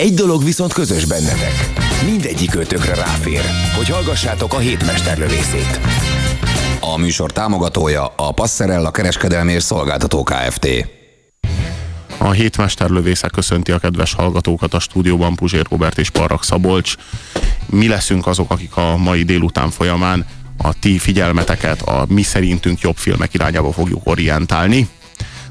Egy dolog viszont közös bennetek. Mindegyik ötökre ráfér, hogy hallgassátok a hétmesterlövészét. A műsor támogatója a Passerella kereskedelmi és szolgáltató Kft. A hétmesterlövésze köszönti a kedves hallgatókat a stúdióban Puzsér Robert és Parrak Szabolcs. Mi leszünk azok, akik a mai délután folyamán a ti figyelmeteket a mi szerintünk jobb filmek irányába fogjuk orientálni.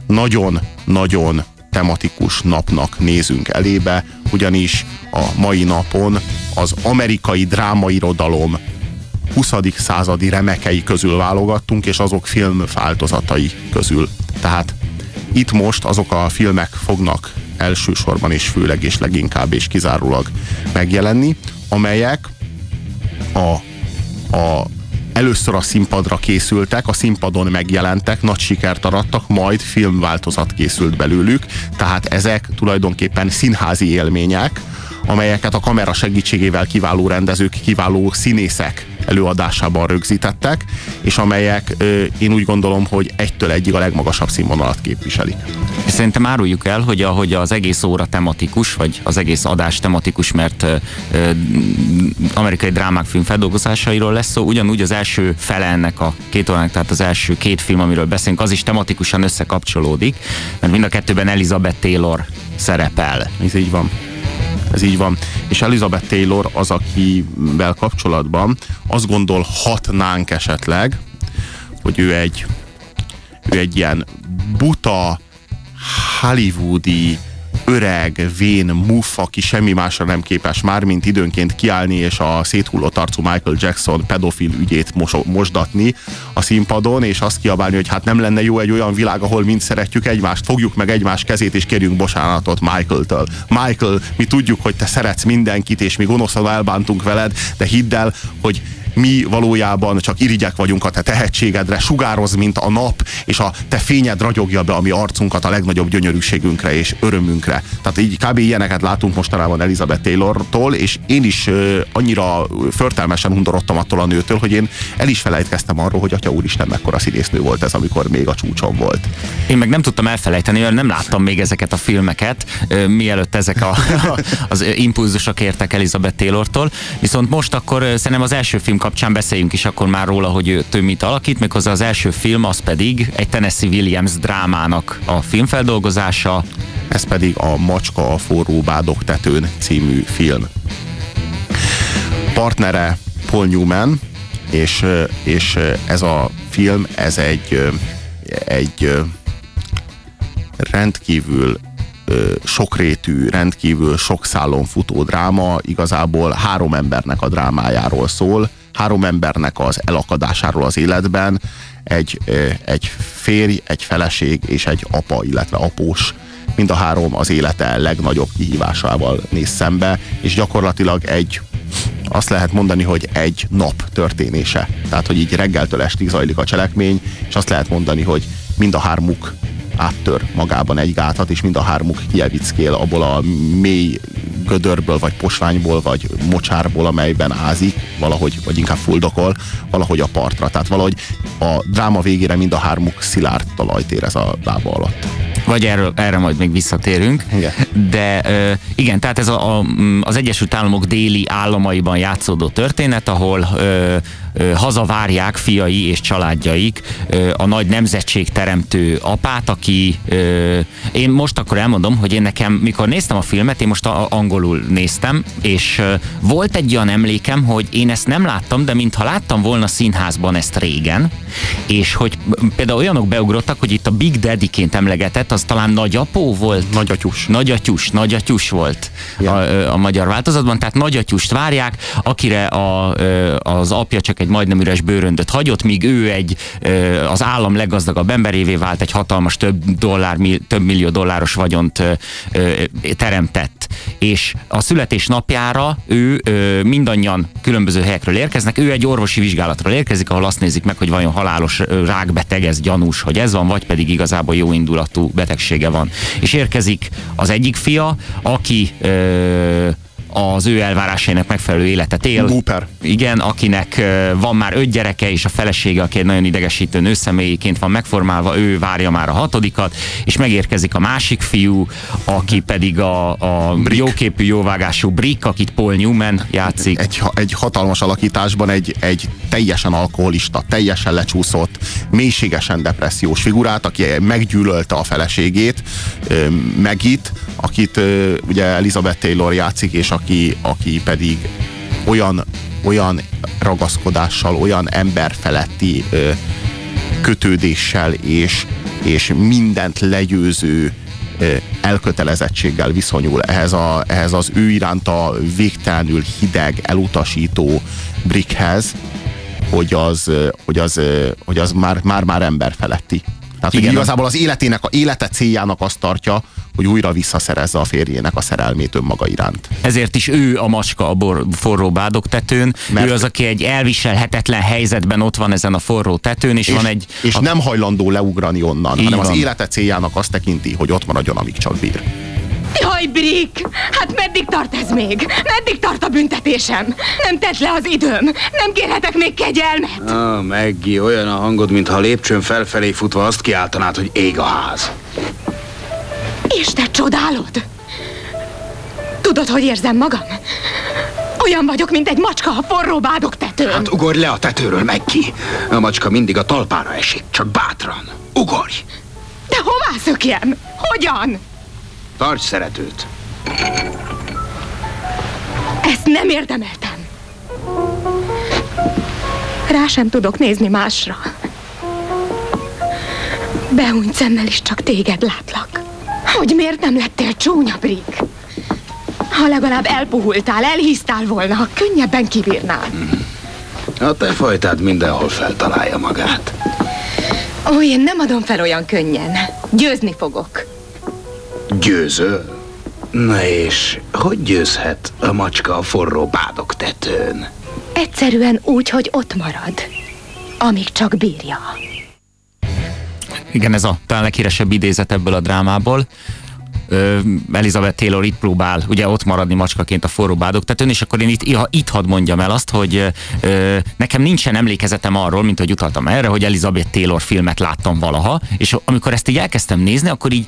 Nagyon-nagyon tematikus napnak nézünk elébe, ugyanis a mai napon az amerikai drámairodalom 20. századi remekei közül válogattunk, és azok filmváltozatai közül. Tehát itt most azok a filmek fognak elsősorban és főleg és leginkább és kizárólag megjelenni, amelyek a, a először a színpadra készültek, a színpadon megjelentek, nagy sikert arattak, majd filmváltozat készült belőlük, tehát ezek tulajdonképpen színházi élmények, amelyeket a kamera segítségével kiváló rendezők, kiváló színészek előadásában rögzítettek, és amelyek én úgy gondolom, hogy egytől egyig a legmagasabb színvonalat képviselik. Szerintem áruljuk el, hogy ahogy az egész óra tematikus, vagy az egész adás tematikus, mert ö, amerikai drámák film feldolgozásairól lesz szó, ugyanúgy az első fele ennek a két órának, tehát az első két film, amiről beszélünk, az is tematikusan összekapcsolódik, mert mind a kettőben Elizabeth Taylor szerepel. Ez így van. Ez így van. És Elizabeth Taylor az, akivel kapcsolatban azt gondolhatnánk esetleg, hogy ő egy, ő egy ilyen buta, hollywoodi, öreg, vén muff, aki semmi másra nem képes már, mint időnként kiállni és a széthullott arcú Michael Jackson pedofil ügyét mos- mosdatni a színpadon, és azt kiabálni, hogy hát nem lenne jó egy olyan világ, ahol mind szeretjük egymást, fogjuk meg egymás kezét, és kérjünk bocsánatot Michael-től. Michael, mi tudjuk, hogy te szeretsz mindenkit, és mi gonoszan elbántunk veled, de hidd el, hogy mi valójában csak irigyek vagyunk a te tehetségedre, sugároz, mint a nap, és a te fényed ragyogja be a mi arcunkat a legnagyobb gyönyörűségünkre és örömünkre. Tehát így kb. ilyeneket látunk mostanában Elizabeth Taylortól, és én is annyira förtelmesen undorodtam attól a nőtől, hogy én el is felejtkeztem arról, hogy Atya Úristen mekkora színésznő volt ez, amikor még a csúcson volt. Én meg nem tudtam elfelejteni, mert nem láttam még ezeket a filmeket, mielőtt ezek a, az impulzusok értek Elizabeth Taylortól. Viszont most akkor szerintem az első film kapcsán beszéljünk is akkor már róla, hogy ő, ő mit alakít, méghozzá az első film az pedig egy Tennessee Williams drámának a filmfeldolgozása. Ez pedig a Macska a forró bádok tetőn című film. Partnere Paul Newman, és, és ez a film, ez egy, egy rendkívül sokrétű, rendkívül sok szálon futó dráma, igazából három embernek a drámájáról szól, három embernek az elakadásáról az életben, egy, egy férj, egy feleség és egy apa, illetve após mind a három az élete legnagyobb kihívásával néz szembe, és gyakorlatilag egy azt lehet mondani, hogy egy nap történése. Tehát, hogy így reggeltől estig zajlik a cselekmény, és azt lehet mondani, hogy mind a hármuk áttör magában egy gátat, és mind a hármuk kievickél abból a mély gödörből, vagy posványból, vagy mocsárból, amelyben ázik, valahogy, vagy inkább fuldokol, valahogy a partra. Tehát valahogy a dráma végére mind a hármuk szilárd talajt érez a lába alatt. Vagy erről, erre majd még visszatérünk. Igen. De igen, tehát ez a, a, az Egyesült Államok déli államaiban játszódó történet, ahol ö, ö, hazavárják fiai és családjaik ö, a nagy nemzetség teremtő apát, aki ö, én most akkor elmondom, hogy én nekem, mikor néztem a filmet, én most a, a angolul néztem, és volt egy olyan emlékem, hogy én ezt nem láttam, de mintha láttam volna színházban ezt régen, és hogy például olyanok beugrottak, hogy itt a Big Daddy-ként emlegetett, az talán nagyapó volt? Nagyatyus. Nagyatyus, nagyatyus volt a, a magyar változatban, tehát nagyatyust várják, akire a, az apja csak egy majdnem üres bőröndöt hagyott, míg ő egy az állam leggazdagabb emberévé vált, egy hatalmas több dollár, több millió dolláros vagyont teremtett. És a születésnapjára ő ö, mindannyian különböző helyekről érkeznek, ő egy orvosi vizsgálatról érkezik, ahol azt nézik meg, hogy vajon halálos rákbeteg, ez gyanús, hogy ez van, vagy pedig igazából jó indulatú betegsége van. És érkezik az egyik fia, aki ö, az ő elvárásainak megfelelő életet él. Cooper. Igen, akinek van már öt gyereke, és a felesége, aki egy nagyon idegesítő nőszemélyként van megformálva, ő várja már a hatodikat, és megérkezik a másik fiú, aki pedig a, a jóképű, jóvágású Brick, akit Paul Newman játszik. Egy, egy hatalmas alakításban egy, egy teljesen alkoholista, teljesen lecsúszott, mélységesen depressziós figurát, aki meggyűlölte a feleségét, Megit, akit ugye Elizabeth Taylor játszik, és aki, aki pedig olyan, olyan ragaszkodással, olyan emberfeletti ö, kötődéssel és, és mindent legyőző ö, elkötelezettséggel viszonyul ehhez, a, ehhez az ő iránta végtelenül hideg, elutasító Brickhez, hogy az, hogy az, hogy az már, már, már ember Tehát, hogy Igen. igazából az életének, a élete céljának azt tartja, hogy újra visszaszerezze a férjének a szerelmét önmaga iránt. Ezért is ő a macska a bor, forró bádogtetőn. Mert- Ő az, aki egy elviselhetetlen helyzetben ott van ezen a forró tetőn, és, És, van egy... és a, nem hajlandó leugrani onnan, hanem az van. élete céljának azt tekinti, hogy ott maradjon, amíg csak bír. Jaj, Brick! Hát meddig tart ez még? Meddig tart a büntetésem? Nem tett le az időm. Nem kérhetek még kegyelmet. Ah, Meggi, olyan a hangod, mintha a lépcsőn felfelé futva azt kiáltanád, hogy ég a ház. És te csodálod? Tudod, hogy érzem magam? Olyan vagyok, mint egy macska a forró bádog tetőn. Hát ugorj le a tetőről, Meggi. A macska mindig a talpára esik, csak bátran. Ugorj! De hová szökjem? Hogyan? Tarts szeretőt. Ezt nem érdemeltem. Rá sem tudok nézni másra. Beúnyt szemmel is csak téged látlak. Hogy miért nem lettél csúnya, Brick? Ha legalább elpuhultál, elhisztál volna, könnyebben kibírnád. A te fajtád mindenhol feltalálja magát. Ó, én nem adom fel olyan könnyen. Győzni fogok. Győzöl? Na és hogy győzhet a macska a forró bádok tetőn? Egyszerűen úgy, hogy ott marad. Amíg csak bírja. Igen, ez a talán leghíresebb idézet ebből a drámából. Ö, Elizabeth Taylor itt próbál ugye ott maradni macskaként a forró bádogtetőn, és akkor én itt, itt hadd mondjam el azt, hogy ö, nekem nincsen emlékezetem arról, mint hogy utaltam erre, hogy Elizabeth Taylor filmet láttam valaha, és amikor ezt így elkezdtem nézni, akkor így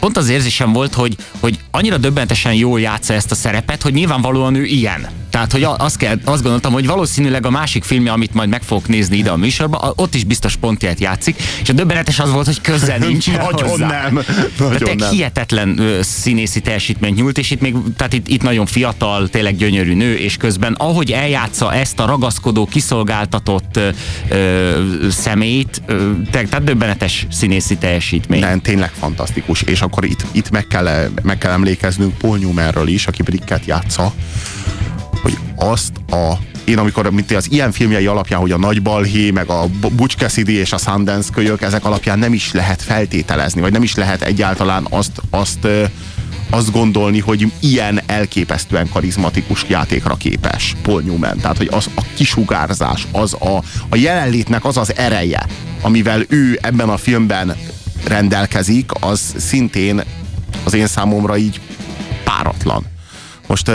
pont az érzésem volt, hogy, hogy annyira döbbentesen jól játsza ezt a szerepet, hogy nyilvánvalóan ő ilyen. Tehát, hogy azt, kell, azt gondoltam, hogy valószínűleg a másik filmje, amit majd meg fogok nézni ide a műsorba, ott is biztos pontját játszik, és a döbbenetes az volt, hogy közel nincs Nagyon hozzá. nem. Nagyon tényleg nem. hihetetlen ö, színészi teljesítményt nyújt, és itt még, tehát itt, itt nagyon fiatal, tényleg gyönyörű nő, és közben ahogy eljátsza ezt a ragaszkodó, kiszolgáltatott ö, ö, szemét, ö, te- tehát döbbenetes színészi teljesítmény. Nem, tényleg fantasztikus. És akkor itt, itt meg, kell, meg kell emlékeznünk Paul Newmanről is, aki Bricket játsza, hogy azt a én amikor, mint az ilyen filmjei alapján, hogy a Nagy Balhé, meg a Butch Cassidy és a Sundance kölyök, ezek alapján nem is lehet feltételezni, vagy nem is lehet egyáltalán azt, azt, azt gondolni, hogy ilyen elképesztően karizmatikus játékra képes Paul Newman. Tehát, hogy az a kisugárzás, az a, a jelenlétnek az az ereje, amivel ő ebben a filmben rendelkezik, az szintén az én számomra így páratlan. Most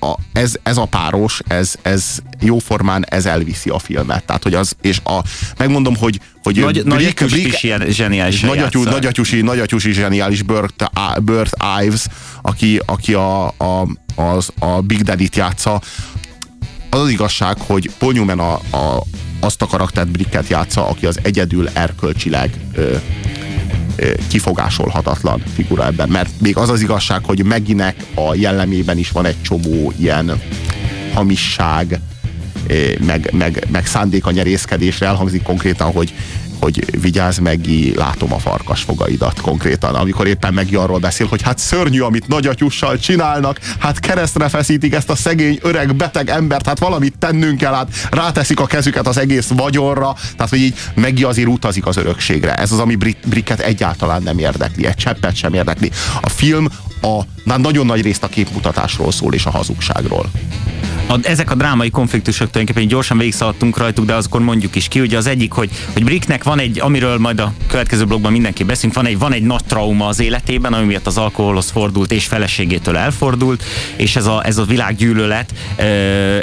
a, ez, ez a páros, ez, ez jóformán ez elviszi a filmet. Tehát, hogy az, és a, megmondom, hogy, hogy Nagy, nagy is ilyen zseniális nagyatyú, nagyatyusi, nagyatyusi zseniális Burt, Burt Ives, aki, aki a, a, az, a Big Daddy-t játsza. Az az igazság, hogy Paul Newman a, a, azt a karaktert Bricket játsza, aki az egyedül erkölcsileg ö, kifogásolhatatlan figura ebben. Mert még az az igazság, hogy Meginek a jellemében is van egy csomó ilyen hamisság, meg, meg, meg szándék a nyerészkedésre. Elhangzik konkrétan, hogy hogy vigyázz Megi, látom a farkas fogaidat konkrétan, amikor éppen Megi arról beszél, hogy hát szörnyű, amit nagyatyussal csinálnak, hát keresztre feszítik ezt a szegény, öreg, beteg embert, hát valamit tennünk kell, hát ráteszik a kezüket az egész vagyonra, tehát hogy így Megi azért utazik az örökségre. Ez az, ami Bricket egyáltalán nem érdekli, egy cseppet sem érdekli. A film a, nagyon nagy részt a képmutatásról szól és a hazugságról a, ezek a drámai konfliktusok tulajdonképpen gyorsan végigszaladtunk rajtuk, de azkor mondjuk is ki. Ugye az egyik, hogy, hogy Bricknek van egy, amiről majd a következő blogban mindenki beszélünk, van egy, van egy nagy trauma az életében, ami miatt az alkoholhoz fordult és feleségétől elfordult, és ez a, ez a világgyűlölet,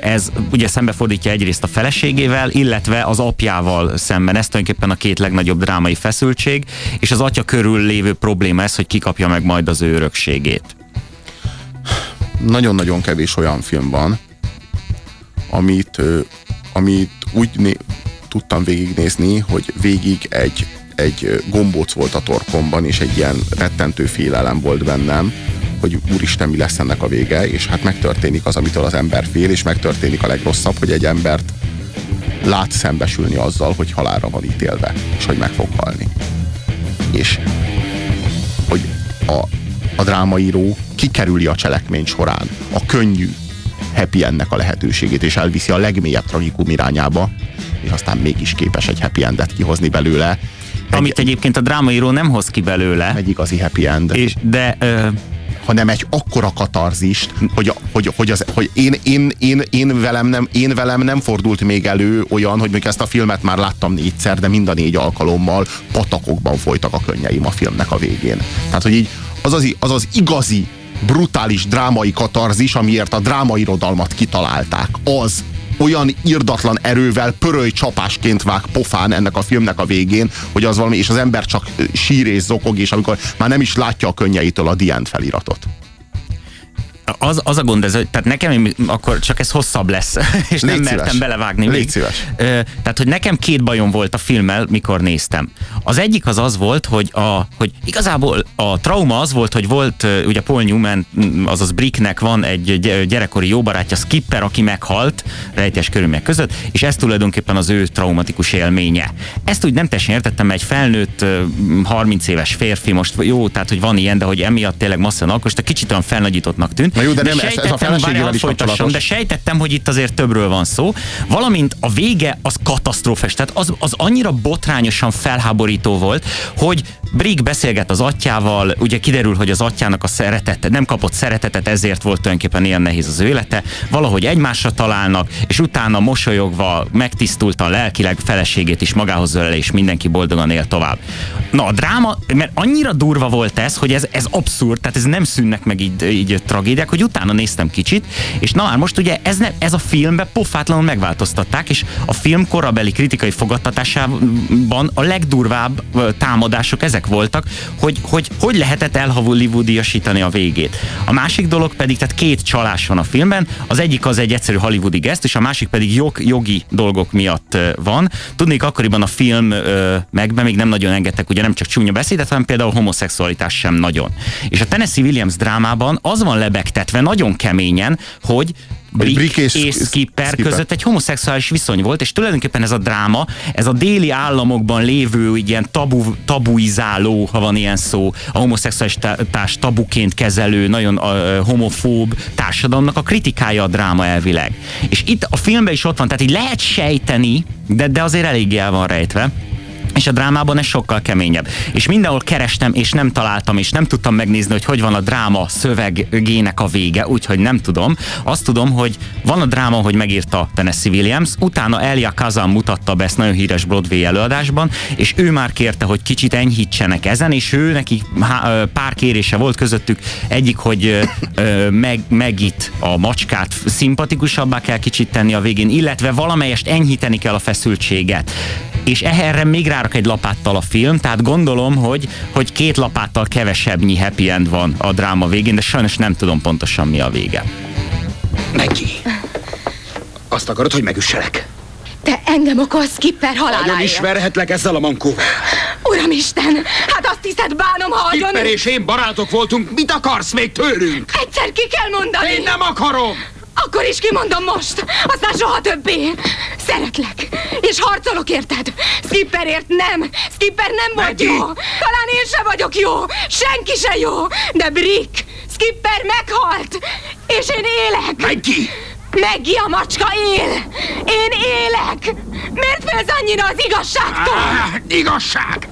ez ugye szembefordítja egyrészt a feleségével, illetve az apjával szemben. Ez tulajdonképpen a két legnagyobb drámai feszültség, és az atya körül lévő probléma ez, hogy kikapja meg majd az ő örökségét nagyon-nagyon kevés olyan film van, amit, amit úgy né- tudtam végignézni, hogy végig egy, egy gombóc volt a torkomban, és egy ilyen rettentő félelem volt bennem, hogy úristen, mi lesz ennek a vége, és hát megtörténik az, amitől az ember fél, és megtörténik a legrosszabb, hogy egy embert lát szembesülni azzal, hogy halára van ítélve, és hogy meg fog halni. És hogy a, a drámaíró kikerüli a cselekmény során a könnyű, happy ennek a lehetőségét, és elviszi a legmélyebb tragikum irányába, és aztán mégis képes egy happy endet kihozni belőle. Egy, Amit egyébként a drámaíró nem hoz ki belőle. Egy igazi happy end. És, de ö, hanem egy akkora katarzist, hogy, hogy, hogy, az, hogy én, én, én, én, velem nem, én velem nem fordult még elő olyan, hogy még ezt a filmet már láttam négyszer, de mind a négy alkalommal patakokban folytak a könnyeim a filmnek a végén. Tehát, hogy így az az, az, az igazi brutális drámai katarzis, amiért a drámairodalmat kitalálták. Az olyan irdatlan erővel pöröly csapásként vág pofán ennek a filmnek a végén, hogy az valami, és az ember csak sír és zokog, és amikor már nem is látja a könnyeitől a Dient feliratot az, az a gond, ez, tehát nekem akkor csak ez hosszabb lesz, és Légy nem szíves. mertem belevágni. Légy még. szíves. Tehát, hogy nekem két bajom volt a filmmel, mikor néztem. Az egyik az az volt, hogy, a, hogy igazából a trauma az volt, hogy volt ugye Paul Newman, azaz Bricknek van egy gyerekkori jó barátja, Skipper, aki meghalt rejtés körülmények között, és ez tulajdonképpen az ő traumatikus élménye. Ezt úgy nem teljesen értettem, egy felnőtt 30 éves férfi, most jó, tehát hogy van ilyen, de hogy emiatt tényleg masszan alkosta, kicsit olyan felnagyítottnak tűnt. Na jó, de, de nem, ez, ez a feleségével is kapcsolatos. De sejtettem, hogy itt azért többről van szó. Valamint a vége az katasztrófes. Tehát az, az annyira botrányosan felháborító volt, hogy Brick beszélget az atyával, ugye kiderül, hogy az atyának a szeretete, nem kapott szeretetet, ezért volt tulajdonképpen ilyen nehéz az ő élete. Valahogy egymásra találnak, és utána mosolyogva, megtisztultan lelkileg feleségét is magához ölel, és mindenki boldogan él tovább. Na, a dráma, mert annyira durva volt ez, hogy ez, ez abszurd, tehát ez nem szűnnek meg így, így tragédiák, hogy utána néztem kicsit, és na már most ugye ez, ne, ez a filmbe pofátlanul megváltoztatták, és a film korabeli kritikai fogadtatásában a legdurvább támadások ezek voltak, hogy hogy, hogy lehetett elhollywoodiasítani a végét. A másik dolog pedig, tehát két csalás van a filmben, az egyik az egy egyszerű hollywoodi geszt, és a másik pedig jog, jogi dolgok miatt van. Tudnék, akkoriban a film megben még nem nagyon engedtek, ugye nem csak csúnya beszédet, hanem például homoszexualitás sem nagyon. És a Tennessee Williams drámában az van lebegtetve nagyon keményen, hogy Brick, Brick és, és Skipper, Skipper között egy homoszexuális viszony volt, és tulajdonképpen ez a dráma, ez a déli államokban lévő ilyen tabu, tabuizáló, ha van ilyen szó, a homoszexuális tabuként kezelő, nagyon uh, homofób társadalomnak a kritikája a dráma elvileg. És itt a filmben is ott van, tehát így lehet sejteni, de, de azért eléggé el van rejtve, és a drámában ez sokkal keményebb. És mindenhol kerestem, és nem találtam, és nem tudtam megnézni, hogy hogy van a dráma szövegének a vége, úgyhogy nem tudom. Azt tudom, hogy van a dráma, hogy megírta Tennessee Williams, utána Elia Kazan mutatta be ezt nagyon híres Broadway előadásban, és ő már kérte, hogy kicsit enyhítsenek ezen, és ő neki pár kérése volt közöttük. Egyik, hogy meg, megit a macskát szimpatikusabbá kell kicsit tenni a végén, illetve valamelyest enyhíteni kell a feszültséget és erre még rárak egy lapáttal a film, tehát gondolom, hogy, hogy két lapáttal kevesebbnyi happy end van a dráma végén, de sajnos nem tudom pontosan mi a vége. Neki. Azt akarod, hogy megüsselek? Te engem okoz Skipper haláláért. Nagyon ismerhetlek ezzel a mankóval. Uramisten, hát azt hiszed bánom, ha agyon... Skipper és én barátok voltunk, mit akarsz még tőlünk? Egyszer ki kell mondani. Én nem akarom. Akkor is kimondom most, aztán soha többé. Szeretlek, és harcolok érted. Skipperért nem, Skipper nem Maggie! jó. Talán én se vagyok jó, senki se jó, de Brick, Skipper meghalt, és én élek. Meggi! Meggi a macska él! Én élek! Miért félsz annyira az igazságtól? Ah, igazság!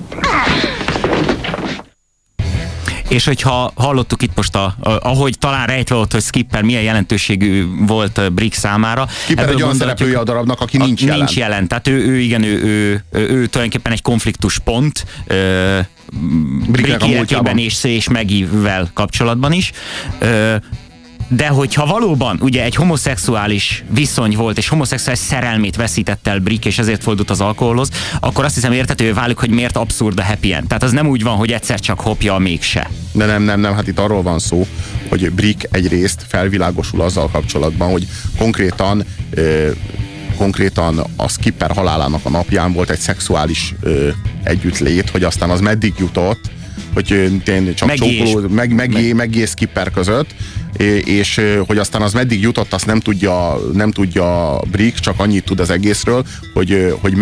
És hogyha hallottuk itt most, a, a, ahogy talán rejtve volt, hogy Skipper milyen jelentőségű volt Brick számára. Skipper egy olyan szereplője a darabnak, aki a- nincs jelen. Nincs jelen. Tehát ő, ő igen, ő, ő, ő, ő tulajdonképpen egy konfliktus pont. Ö, Brick a életében és, és Megivel kapcsolatban is. Ö, de hogyha valóban ugye egy homoszexuális viszony volt, és homoszexuális szerelmét veszített el Brick, és ezért fordult az alkoholhoz, akkor azt hiszem értető válik, hogy miért abszurd a happy end. Tehát az nem úgy van, hogy egyszer csak hopja, mégse. De nem, nem, nem, hát itt arról van szó, hogy Brick egyrészt felvilágosul azzal kapcsolatban, hogy konkrétan ö, konkrétan a Skipper halálának a napján volt egy szexuális ö, együttlét, hogy aztán az meddig jutott, hogy tényleg csak Maggie és- csókoló, meg, meg, meg és Skipper között, és hogy aztán az meddig jutott, azt nem tudja, nem tudja Brick, csak annyit tud az egészről, hogy, hogy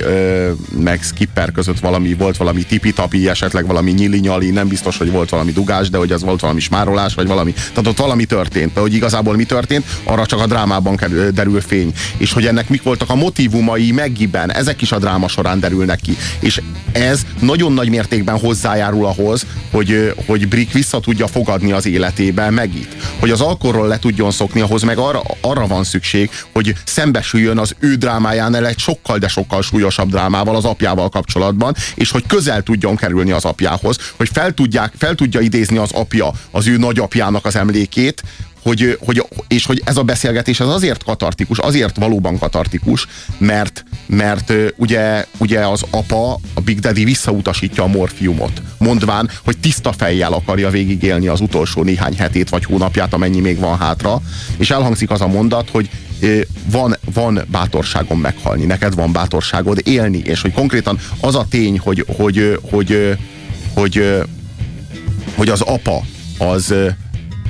ö, meg Skipper között valami, volt valami tipi-tapi, esetleg valami nyili-nyali, nem biztos, hogy volt valami dugás, de hogy az volt valami smárolás, vagy valami. Tehát ott valami történt, de hogy igazából mi történt, arra csak a drámában derül fény. És hogy ennek mik voltak a motivumai Meggiben, ezek is a dráma során derülnek ki. És ez nagyon nagy mértékben hozzájárul ahhoz, hogy, hogy Brick vissza tudja fogadni az életébe Megit. Hogy az alkorról le tudjon szokni, ahhoz meg arra, arra van szükség, hogy szembesüljön az ő drámájánál egy sokkal, de sokkal súlyosabb drámával az apjával kapcsolatban, és hogy közel tudjon kerülni az apjához, hogy fel, tudják, fel tudja idézni az apja az ő nagyapjának az emlékét, hogy, hogy, és hogy ez a beszélgetés ez azért katartikus, azért valóban katartikus, mert, mert ugye, ugye az apa, a Big Daddy visszautasítja a morfiumot, mondván, hogy tiszta fejjel akarja végigélni az utolsó néhány hetét vagy hónapját, amennyi még van hátra, és elhangzik az a mondat, hogy van, van bátorságom meghalni, neked van bátorságod élni, és hogy konkrétan az a tény, hogy, hogy, hogy, hogy, ö, hogy az apa az,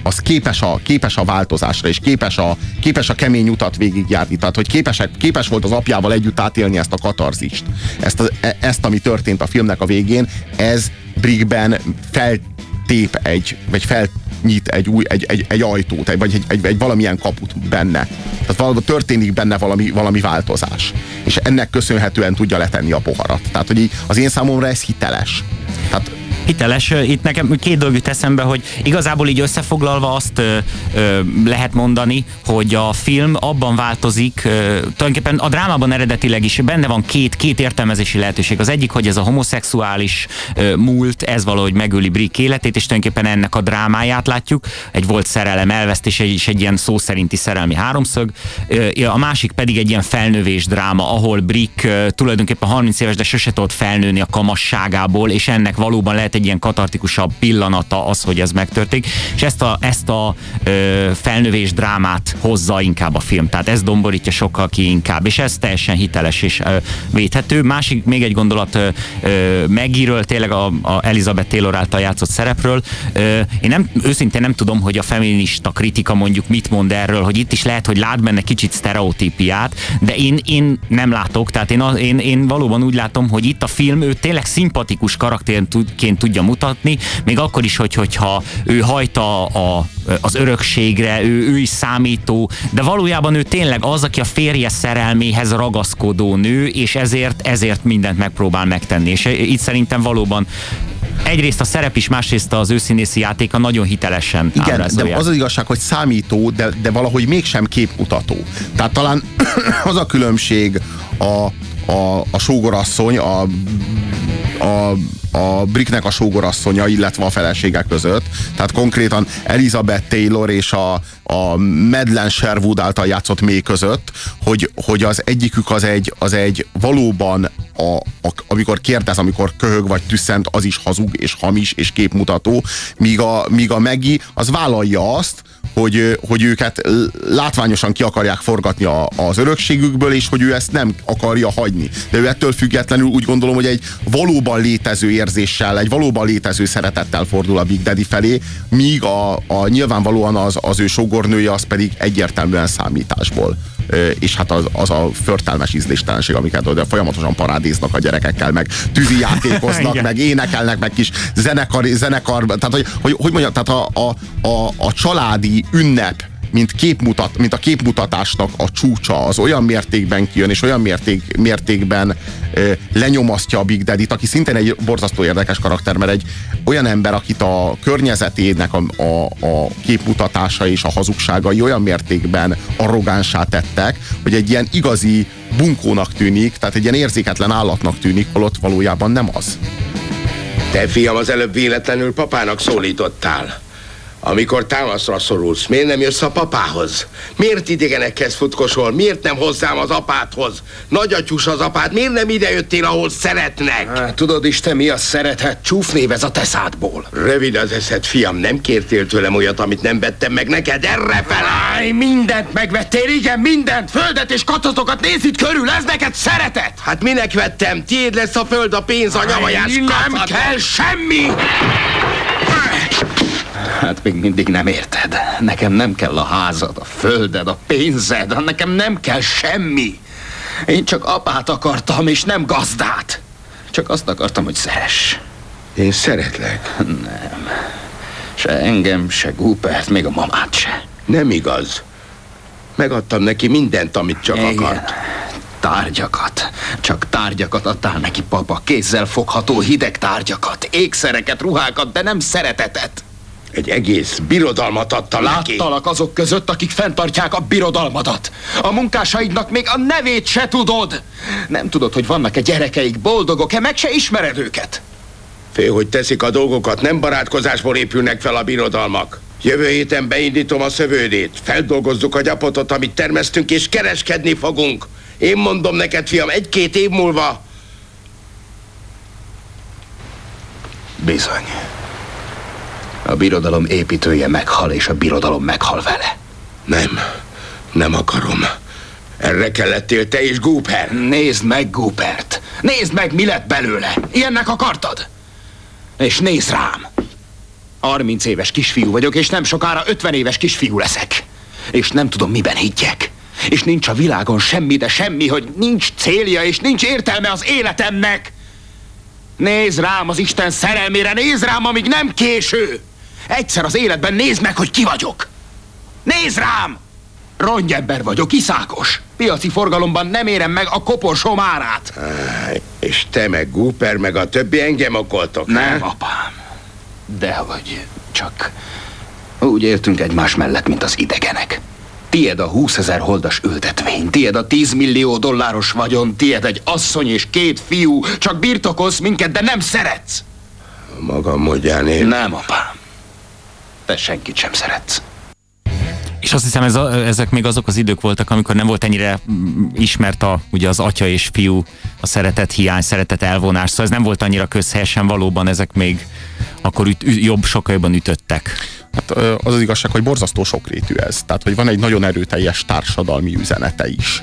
az képes a, képes a változásra, és képes a, képes a kemény utat végigjárni. Tehát, hogy képes, képes volt az apjával együtt átélni ezt a katarzist. Ezt, a, e- ezt, ami történt a filmnek a végén, ez Brickben feltép egy, vagy felnyit egy, új, egy, egy, egy ajtót, vagy egy, egy, egy valamilyen kaput benne. Tehát valami, történik benne valami, valami változás. És ennek köszönhetően tudja letenni a poharat. Tehát, hogy így az én számomra ez hiteles. Tehát hiteles. Itt nekem két dolog jut eszembe, hogy igazából így összefoglalva azt ö, ö, lehet mondani, hogy a film abban változik, ö, tulajdonképpen a drámában eredetileg is benne van két, két értelmezési lehetőség. Az egyik, hogy ez a homoszexuális ö, múlt, ez valahogy megöli Brick életét, és tulajdonképpen ennek a drámáját látjuk. Egy volt szerelem elvesztés, és egy ilyen szó szerinti szerelmi háromszög. Ö, A másik pedig egy ilyen felnövés dráma, ahol Brick ö, tulajdonképpen 30 éves, de sose tudott felnőni a kamasságából, és ennek valóban lehet egy ilyen katartikusabb pillanata az, hogy ez megtörténik, és ezt a, ezt a ö, felnövés drámát hozza inkább a film. Tehát ez domborítja sokkal ki inkább, és ez teljesen hiteles és ö, védhető. Másik, még egy gondolat ö, Maggie-ről, tényleg a, a Elizabeth Taylor által játszott szerepről. Ö, én nem, őszintén nem tudom, hogy a feminista kritika mondjuk mit mond erről, hogy itt is lehet, hogy lát benne kicsit sztereotípiát, de én, én nem látok, tehát én, én, én valóban úgy látom, hogy itt a film ő tényleg szimpatikus karakterként tudja mutatni, még akkor is, hogy, hogyha ő hajta a, az örökségre, ő, ő is számító, de valójában ő tényleg az, aki a férje szerelméhez ragaszkodó nő, és ezért, ezért mindent megpróbál megtenni. És itt szerintem valóban egyrészt a szerep is, másrészt az őszínészi játéka nagyon hitelesen Igen, de ábrázolják. az az igazság, hogy számító, de, de valahogy mégsem képmutató. Tehát talán az a különbség a, a, a sógorasszony, a, a, a Bricknek a sógorasszonya, illetve a felesége között. Tehát konkrétan Elizabeth Taylor és a, a Madeleine Sherwood által játszott mély között, hogy, hogy az egyikük az egy, az egy valóban a, a, amikor kérdez, amikor köhög vagy tüsszent, az is hazug és hamis és képmutató, míg a, míg a Maggie az vállalja azt, hogy, hogy őket látványosan ki akarják forgatni a, az örökségükből, és hogy ő ezt nem akarja hagyni. De ő ettől függetlenül úgy gondolom, hogy egy valóban létező érzéssel, egy valóban létező szeretettel fordul a Big Daddy felé, míg a, a nyilvánvalóan az, az ő sogornője az pedig egyértelműen számításból és hát az, az a förtelmes ízléstelenség, amiket oda folyamatosan parádéznak a gyerekekkel, meg tűzi játékoznak, meg énekelnek, meg kis zenekar, zenekar tehát hogy, hogy, hogy mondjam, tehát a, a, a, a családi ünnep mint, képmutat, mint a képmutatásnak a csúcsa, az olyan mértékben kijön, és olyan mérték, mértékben ö, lenyomasztja a Big Daddy-t, aki szintén egy borzasztó érdekes karakter, mert egy olyan ember, akit a környezetének a, a, a képmutatása és a hazugságai olyan mértékben arrogánsá tettek, hogy egy ilyen igazi bunkónak tűnik, tehát egy ilyen érzéketlen állatnak tűnik, holott valójában nem az. Te fiam, az előbb véletlenül papának szólítottál. Amikor támaszra szorulsz, miért nem jössz a papához? Miért idegenekhez futkosol? Miért nem hozzám az apádhoz? Nagyatyus az apád, miért nem jöttél, ahol szeretnek? Há, tudod is te mi a szeretet? Csúfnév ez a teszádból. Rövid az eszed, fiam, nem kértél tőlem olyat, amit nem vettem meg neked, erre felállj! mindent megvettél, igen, mindent! Földet és katatokat nézd itt körül, ez neked szeretet! Hát minek vettem? Tiéd lesz a föld, a pénz, a nyavajás Nem kell semmi! Hát még mindig nem érted. Nekem nem kell a házad, a földed, a pénzed, nekem nem kell semmi. Én csak apát akartam, és nem gazdát. Csak azt akartam, hogy szeress. Én szeretlek. Nem. Se engem, se Gupert, még a mamát se. Nem igaz. Megadtam neki mindent, amit csak Igen. akart. Tárgyakat. Csak tárgyakat adtál neki, papa. Kézzel fogható hideg tárgyakat. Ékszereket, ruhákat, de nem szeretetet. Egy egész birodalmat adta neki. Láttalak azok között, akik fenntartják a birodalmadat. A munkásaidnak még a nevét se tudod. Nem tudod, hogy vannak-e gyerekeik, boldogok-e, meg se ismered őket. Fél, hogy teszik a dolgokat, nem barátkozásból épülnek fel a birodalmak. Jövő héten beindítom a szövődét. Feldolgozzuk a gyapotot, amit termesztünk, és kereskedni fogunk. Én mondom neked, fiam, egy-két év múlva... Bizony. A birodalom építője meghal, és a birodalom meghal vele. Nem, nem akarom. Erre kellettél te is, Gooper. Nézd meg, Goopert. Nézd meg, mi lett belőle. Ilyennek akartad? És nézd rám. 30 éves kisfiú vagyok, és nem sokára 50 éves kisfiú leszek. És nem tudom, miben higgyek. És nincs a világon semmi, de semmi, hogy nincs célja, és nincs értelme az életemnek. Nézd rám az Isten szerelmére, nézd rám, amíg nem késő. Egyszer az életben nézd meg, hogy ki vagyok. Nézd rám! Rongyember vagyok, iszákos. Piaci forgalomban nem érem meg a koporsóm árát. és te meg Gooper, meg a többi engem okoltok, Nem, ne? apám. Dehogy, csak úgy éltünk egymás mellett, mint az idegenek. Tied a 20 ezer holdas ültetvény, tied a 10 millió dolláros vagyon, tied egy asszony és két fiú, csak birtokolsz minket, de nem szeretsz. Magam módján én... Nem, apám te senkit sem szeretsz. És azt hiszem, ez a, ezek még azok az idők voltak, amikor nem volt ennyire mm, ismert a, ugye az atya és fiú, a szeretet hiány, szeretet elvonás, szóval ez nem volt annyira közhelyesen, valóban ezek még akkor üt, jobb, sokkal jobban ütöttek. Hát az az igazság, hogy borzasztó sokrétű ez. Tehát, hogy van egy nagyon erőteljes társadalmi üzenete is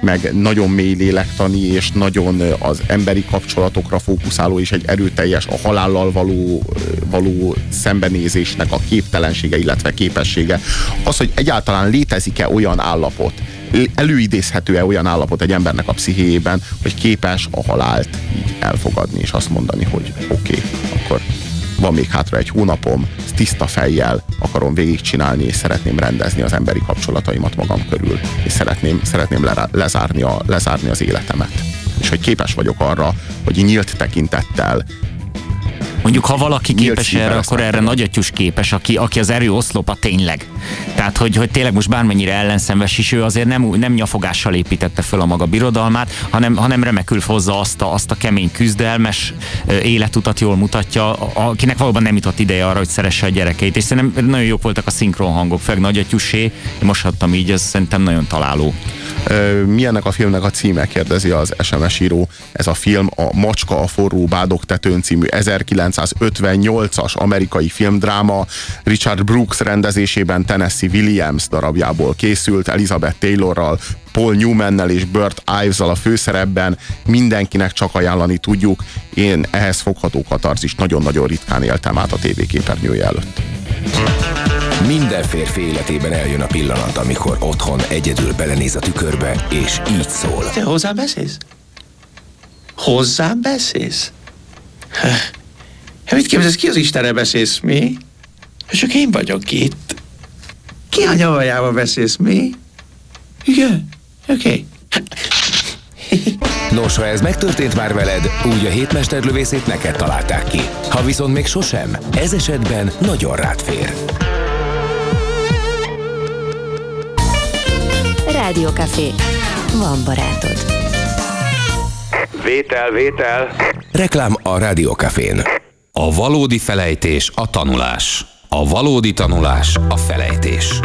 meg nagyon mély lélektani, és nagyon az emberi kapcsolatokra fókuszáló, és egy erőteljes, a halállal való, való szembenézésnek a képtelensége, illetve képessége. Az, hogy egyáltalán létezik-e olyan állapot, előidézhető-e olyan állapot egy embernek a pszichéjében, hogy képes a halált így elfogadni, és azt mondani, hogy oké, okay, akkor van még hátra egy hónapom, tiszta fejjel akarom végigcsinálni, és szeretném rendezni az emberi kapcsolataimat magam körül, és szeretném, szeretném le, lezárni, a, lezárni az életemet. És hogy képes vagyok arra, hogy nyílt tekintettel Mondjuk, ha valaki képes erre, akkor erre nagyatyus képes, aki, aki az erő oszlopa tényleg. Tehát, hogy, hogy tényleg most bármennyire ellenszenves is, ő azért nem, nem nyafogással építette föl a maga birodalmát, hanem, hanem remekül hozza azt a, azt a kemény küzdelmes életutat jól mutatja, akinek valóban nem jutott ideje arra, hogy szeresse a gyerekeit. És szerintem nagyon jók voltak a szinkron hangok, főleg nagyatyusé, én most hattam így, ez szerintem nagyon találó. Mi a filmnek a címe, kérdezi az SMS író. Ez a film a Macska a forró bádok tetőn című 1958-as amerikai filmdráma Richard Brooks rendezésében Tennessee Williams darabjából készült, Elizabeth Taylorral, Paul Newmannel és Burt Ives-al a főszerepben mindenkinek csak ajánlani tudjuk. Én ehhez fogható katarzis nagyon-nagyon ritkán éltem át a tévéképernyője előtt. Minden férfi életében eljön a pillanat, amikor otthon egyedül belenéz a tükörbe, és így szól. Te hozzám beszélsz? Hozzám beszélsz? Hát mit képzelsz, ki az Istenre beszélsz, mi? Csak én vagyok itt. Ki a nyavajába beszélsz, mi? Igen, oké. Okay. Nos, ha ez megtörtént már veled, úgy a hétmesterlövészét neked találták ki. Ha viszont még sosem, ez esetben nagyon rád fér. Rádiókafé. Van barátod. Vétel, vétel. Reklám a Rádiókafén. A valódi felejtés a tanulás. A valódi tanulás a felejtés.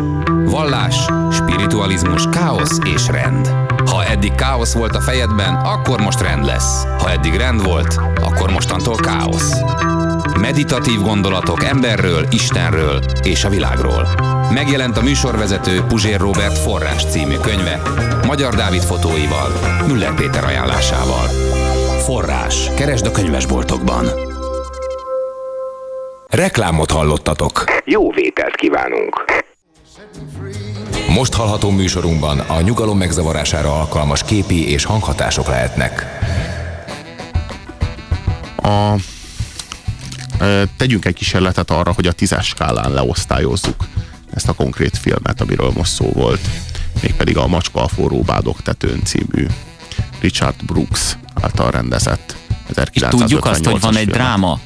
Vallás, spiritualizmus, káosz és rend. Ha eddig káosz volt a fejedben, akkor most rend lesz. Ha eddig rend volt, akkor mostantól káosz. Meditatív gondolatok emberről, Istenről és a világról. Megjelent a műsorvezető Puzsér Robert Forrás című könyve, Magyar Dávid fotóival, Müller Péter ajánlásával. Forrás. Keresd a könyvesboltokban. Reklámot hallottatok. Jó vételt kívánunk! Most hallható műsorunkban a nyugalom megzavarására alkalmas képi és hanghatások lehetnek. A, tegyünk egy kísérletet arra, hogy a tízes skálán leosztályozzuk ezt a konkrét filmet, amiről most szó volt. Mégpedig a Macska a forró bádok tetőn című Richard Brooks által rendezett 1958 Tudjuk azt, hogy van egy film. dráma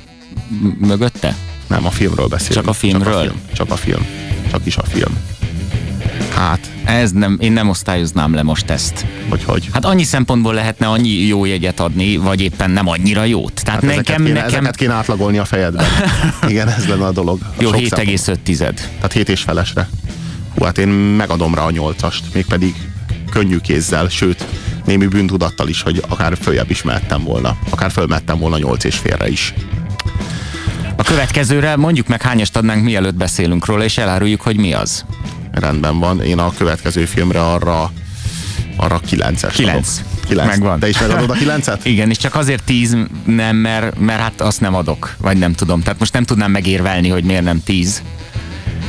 mögötte? Nem, a filmről beszélünk. Csak a filmről? Csak a film. Csak, a film. csak is a film. Hát. Ez nem, én nem osztályoznám le most ezt. Hogy hogy? Hát annyi szempontból lehetne annyi jó jegyet adni, vagy éppen nem annyira jót. Tehát hát nekem, ezeket, kéne, nekem... ezeket kéne átlagolni a fejedben. Igen, ez lenne a dolog. A jó, 7,5 tized. Tehát 7 és felesre. Hú, hát én megadom rá a nyolcast, mégpedig könnyű kézzel, sőt, némi bűntudattal is, hogy akár följebb is mehettem volna. Akár fölmettem volna nyolc és félre is. A következőre mondjuk meg hányast adnánk, mielőtt beszélünk róla, és eláruljuk, hogy mi az. Rendben van. Én a következő filmre arra arra 9-es 9. 9. Megvan. Te is megadod a 9-et? Igen, és csak azért 10 nem, mert, mert hát azt nem adok, vagy nem tudom. Tehát most nem tudnám megérvelni, hogy miért nem 10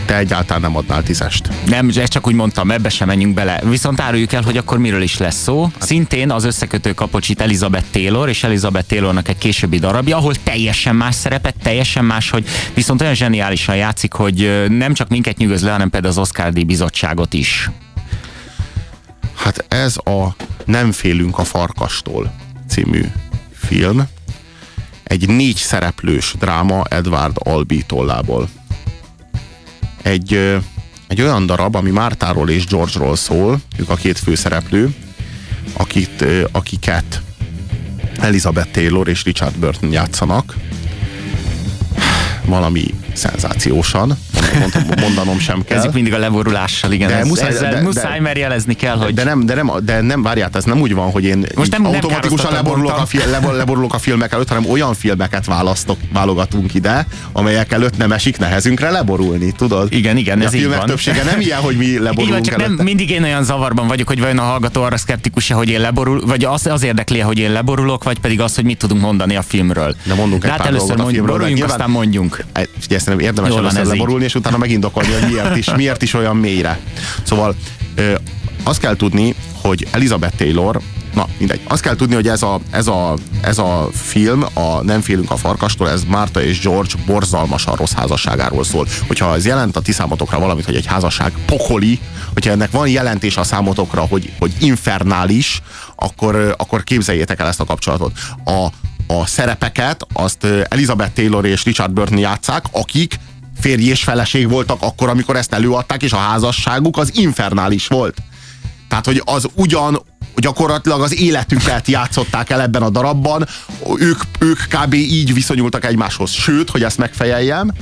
te egyáltalán nem adnál tízest. Nem, ezt csak úgy mondtam, ebbe sem menjünk bele. Viszont áruljuk el, hogy akkor miről is lesz szó. Szintén az összekötő kapocsit Elizabeth Taylor, és Elizabeth Taylornak egy későbbi darabja, ahol teljesen más szerepet, teljesen más, hogy viszont olyan zseniálisan játszik, hogy nem csak minket nyugoz le, hanem például az Oscar díj bizottságot is. Hát ez a Nem félünk a farkastól című film. Egy négy szereplős dráma Edward Albee tollából egy, egy olyan darab, ami Mártáról és George-ról szól, ők a két főszereplő, akit, akiket Elizabeth Taylor és Richard Burton játszanak. Valami szenzációsan, mondanom sem kell. Kezdjük mindig a leborulással, igen. De ez, muszáj, ezzel de, muszáj, mert jelezni kell, hogy... De nem, de nem, de nem várját, ez nem úgy van, hogy én Most nem, automatikusan nem leborulok, a fil, leborulok a filmek előtt, hanem olyan filmeket választok, válogatunk ide, amelyek előtt nem esik nehezünkre leborulni, tudod? Igen, igen, ez a így van. többsége nem ilyen, hogy mi leborulunk Igen, csak nem, mindig én olyan zavarban vagyok, hogy vajon a hallgató arra szkeptikus hogy én leborul, vagy az, az érdekli hogy én leborulok, vagy pedig az, hogy mit tudunk mondani a filmről. De mondunk egy De hát először mondjuk, boruljunk, aztán mondjunk. Figyelj, érdemes először leborulni, és utána megindokolni, hogy miért is, miért is olyan mélyre. Szóval ö, azt kell tudni, hogy Elizabeth Taylor Na, mindegy. Azt kell tudni, hogy ez a, ez a, ez a film, a Nem félünk a farkastól, ez Márta és George borzalmasan rossz házasságáról szól. Hogyha ez jelent a ti számotokra valamit, hogy egy házasság pokoli, hogyha ennek van jelentés a számotokra, hogy, hogy infernális, akkor, akkor képzeljétek el ezt a kapcsolatot. A, a szerepeket azt Elizabeth Taylor és Richard Burton játszák, akik férj és feleség voltak akkor, amikor ezt előadták, és a házasságuk az infernális volt. Tehát, hogy az ugyan gyakorlatilag az életüket játszották el ebben a darabban, ők, ők kb. így viszonyultak egymáshoz. Sőt, hogy ezt megfejeljem,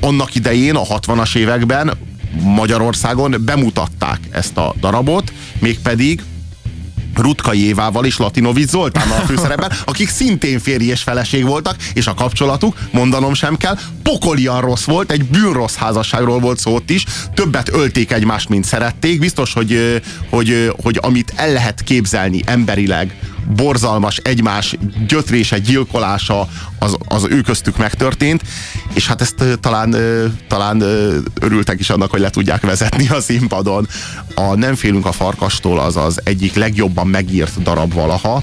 annak idején, a 60-as években Magyarországon bemutatták ezt a darabot, mégpedig Rutka Évával és Latinovic Zoltánnal a főszerepben, akik szintén férj és feleség voltak, és a kapcsolatuk, mondanom sem kell, pokolian rossz volt, egy bűnrossz házasságról volt szó ott is, többet ölték egymást, mint szerették, biztos, hogy, hogy, hogy amit el lehet képzelni emberileg, borzalmas egymás gyötrése, gyilkolása az, az ő köztük megtörtént, és hát ezt talán, talán örültek is annak, hogy le tudják vezetni a színpadon. A Nem félünk a farkastól az az egyik legjobban megírt darab valaha.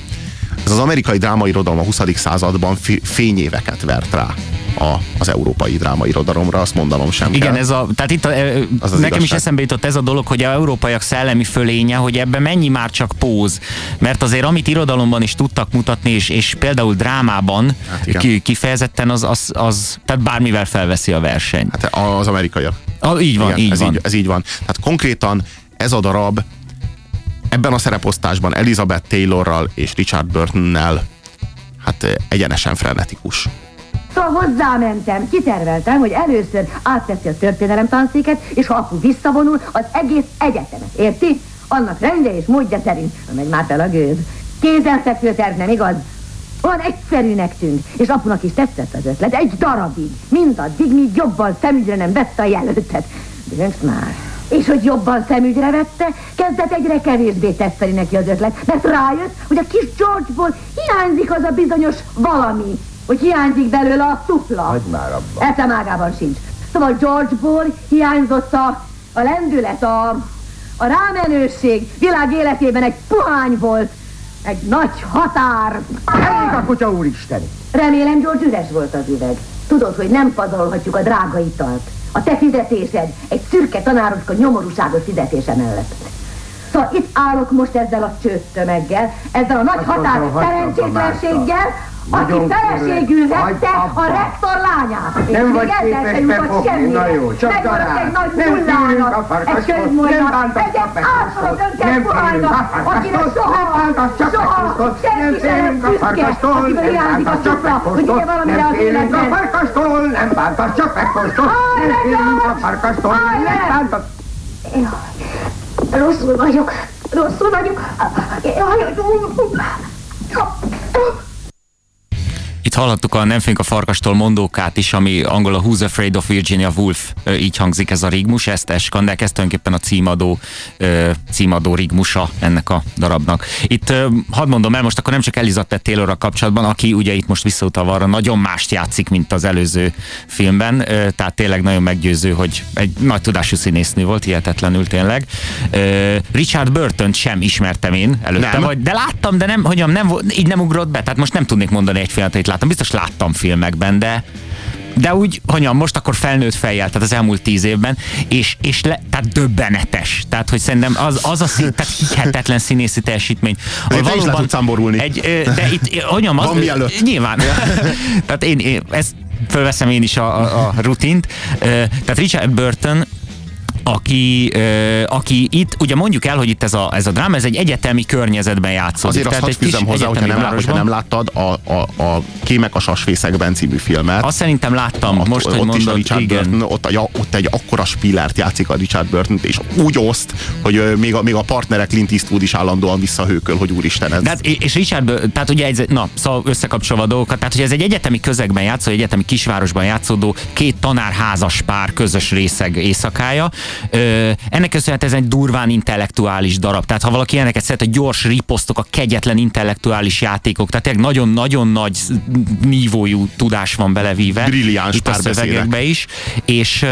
Ez az amerikai drámairodalom a 20. században fényéveket vert rá a, az európai drámairodalomra, azt mondanom sem Igen, kell. ez a, tehát itt a, az az nekem igazság. is eszembe jutott ez a dolog, hogy a európaiak szellemi fölénye, hogy ebben mennyi már csak póz. Mert azért amit irodalomban is tudtak mutatni, és, és például drámában hát ki, kifejezetten az, az, az, tehát bármivel felveszi a versenyt. Hát az amerikaiak. A, így van, igen, így ez van. Így, ez így van. Tehát konkrétan ez a darab ebben a szereposztásban Elizabeth Taylorral és Richard Burtonnel hát egyenesen frenetikus. Szóval hozzámentem, kiterveltem, hogy először átteszi a történelem tanszéket, és ha apu visszavonul, az egész egyetemet, érti? Annak rendje és módja szerint, megy már fel a gőz. Kézenfekvő terv, nem igaz? Olyan egyszerűnek tűnt, és apunak is tetszett az ötlet, egy darabig, mindaddig, míg jobban szemügyre nem vette a jelöltet. Dönts már. És hogy jobban szemügyre vette, kezdett egyre kevésbé tetszeni neki az ötlet, mert rájött, hogy a kis Georgeból hiányzik az a bizonyos valami, hogy hiányzik belőle a szupla. Hagyd már abba. Eszem ágában sincs. Szóval Georgeból hiányzott a, a lendület, a, a rámenőség. Világ életében egy puhány volt, egy nagy határ. Elég a kutya úristen! Remélem George üres volt az üveg. Tudod, hogy nem pazarolhatjuk a drága italt. A te fizetésed egy szürke tanároska nyomorúságos fizetése mellett. Szóval itt állok most ezzel a csőttömeggel, ezzel a nagy határ szerencsétlenséggel, aki feleségül vette a rektor lányát. Nem vagy képes befogni, na jó, csak darál. egy nagy nullának, egy könyvmolnak, egy átsorok önket puhánynak, akire soha, soha senki se nem büszke, akiből hiányzik a hogy ide valamire az életben. Nem farkastól, nem bántat, csak megkóstol. Nem félünk a farkastól, nem bántat. Rosszul vagyok, rosszul vagyok. Jaj, itt hallhattuk a Nem félünk a farkastól mondókát is, ami angol a Who's Afraid of Virginia Woolf, így hangzik ez a rigmus, ezt Eskandek, ez tulajdonképpen a címadó, címadó rigmusa ennek a darabnak. Itt hadd mondom el, most akkor nem csak Elizabeth taylor kapcsolatban, aki ugye itt most visszautalva arra nagyon mást játszik, mint az előző filmben, tehát tényleg nagyon meggyőző, hogy egy nagy tudású színésznő volt, hihetetlenül tényleg. Richard Burton sem ismertem én előtte, nem. vagy, de láttam, de nem, hogyan, nem, így nem ugrott be, tehát most nem tudnék mondani egy filmet, láttam láttam, biztos láttam filmekben, de de úgy, hogyan, most akkor felnőtt fejjel, tehát az elmúlt tíz évben, és, és le, tehát döbbenetes. Tehát, hogy szerintem az, az a szín, tehát hihetetlen színészi teljesítmény. De valóban le egy, de itt, hogyan, az, Van mielőtt. Nyilván. tehát én, én ezt fölveszem én is a, a, a rutint. Tehát Richard Burton aki, ö, aki itt, ugye mondjuk el, hogy itt ez a, ez a dráma, ez egy egyetemi környezetben játszódik. Azért azt hadd fűzem hozzá, hogyha nem, hogyha nem láttad a, a, a Kémek a sasfészekben című filmet. Azt szerintem láttam, ott, most, ott, hogy ott mondod, is a Richard igen. Burton, ott, a, ott egy akkora spillert játszik a Richard Burton, és úgy oszt, hogy még a, még a partnerek Clint Eastwood is állandóan visszahőköl, hogy úristen ez. De, hát, és Richard, tehát ugye ez, na, szóval összekapcsolva a dolgokat, tehát hogy ez egy egyetemi közegben játszó, egy egyetemi kisvárosban játszódó két tanárházas pár közös részeg éjszakája. Ö, ennek köszönhetően ez egy durván intellektuális darab. Tehát ha valaki ilyeneket szeret, a gyors riposztok, a kegyetlen intellektuális játékok, tehát nagyon-nagyon nagy nívójú tudás van belevíve. Brilliáns itt a szövegekbe is. És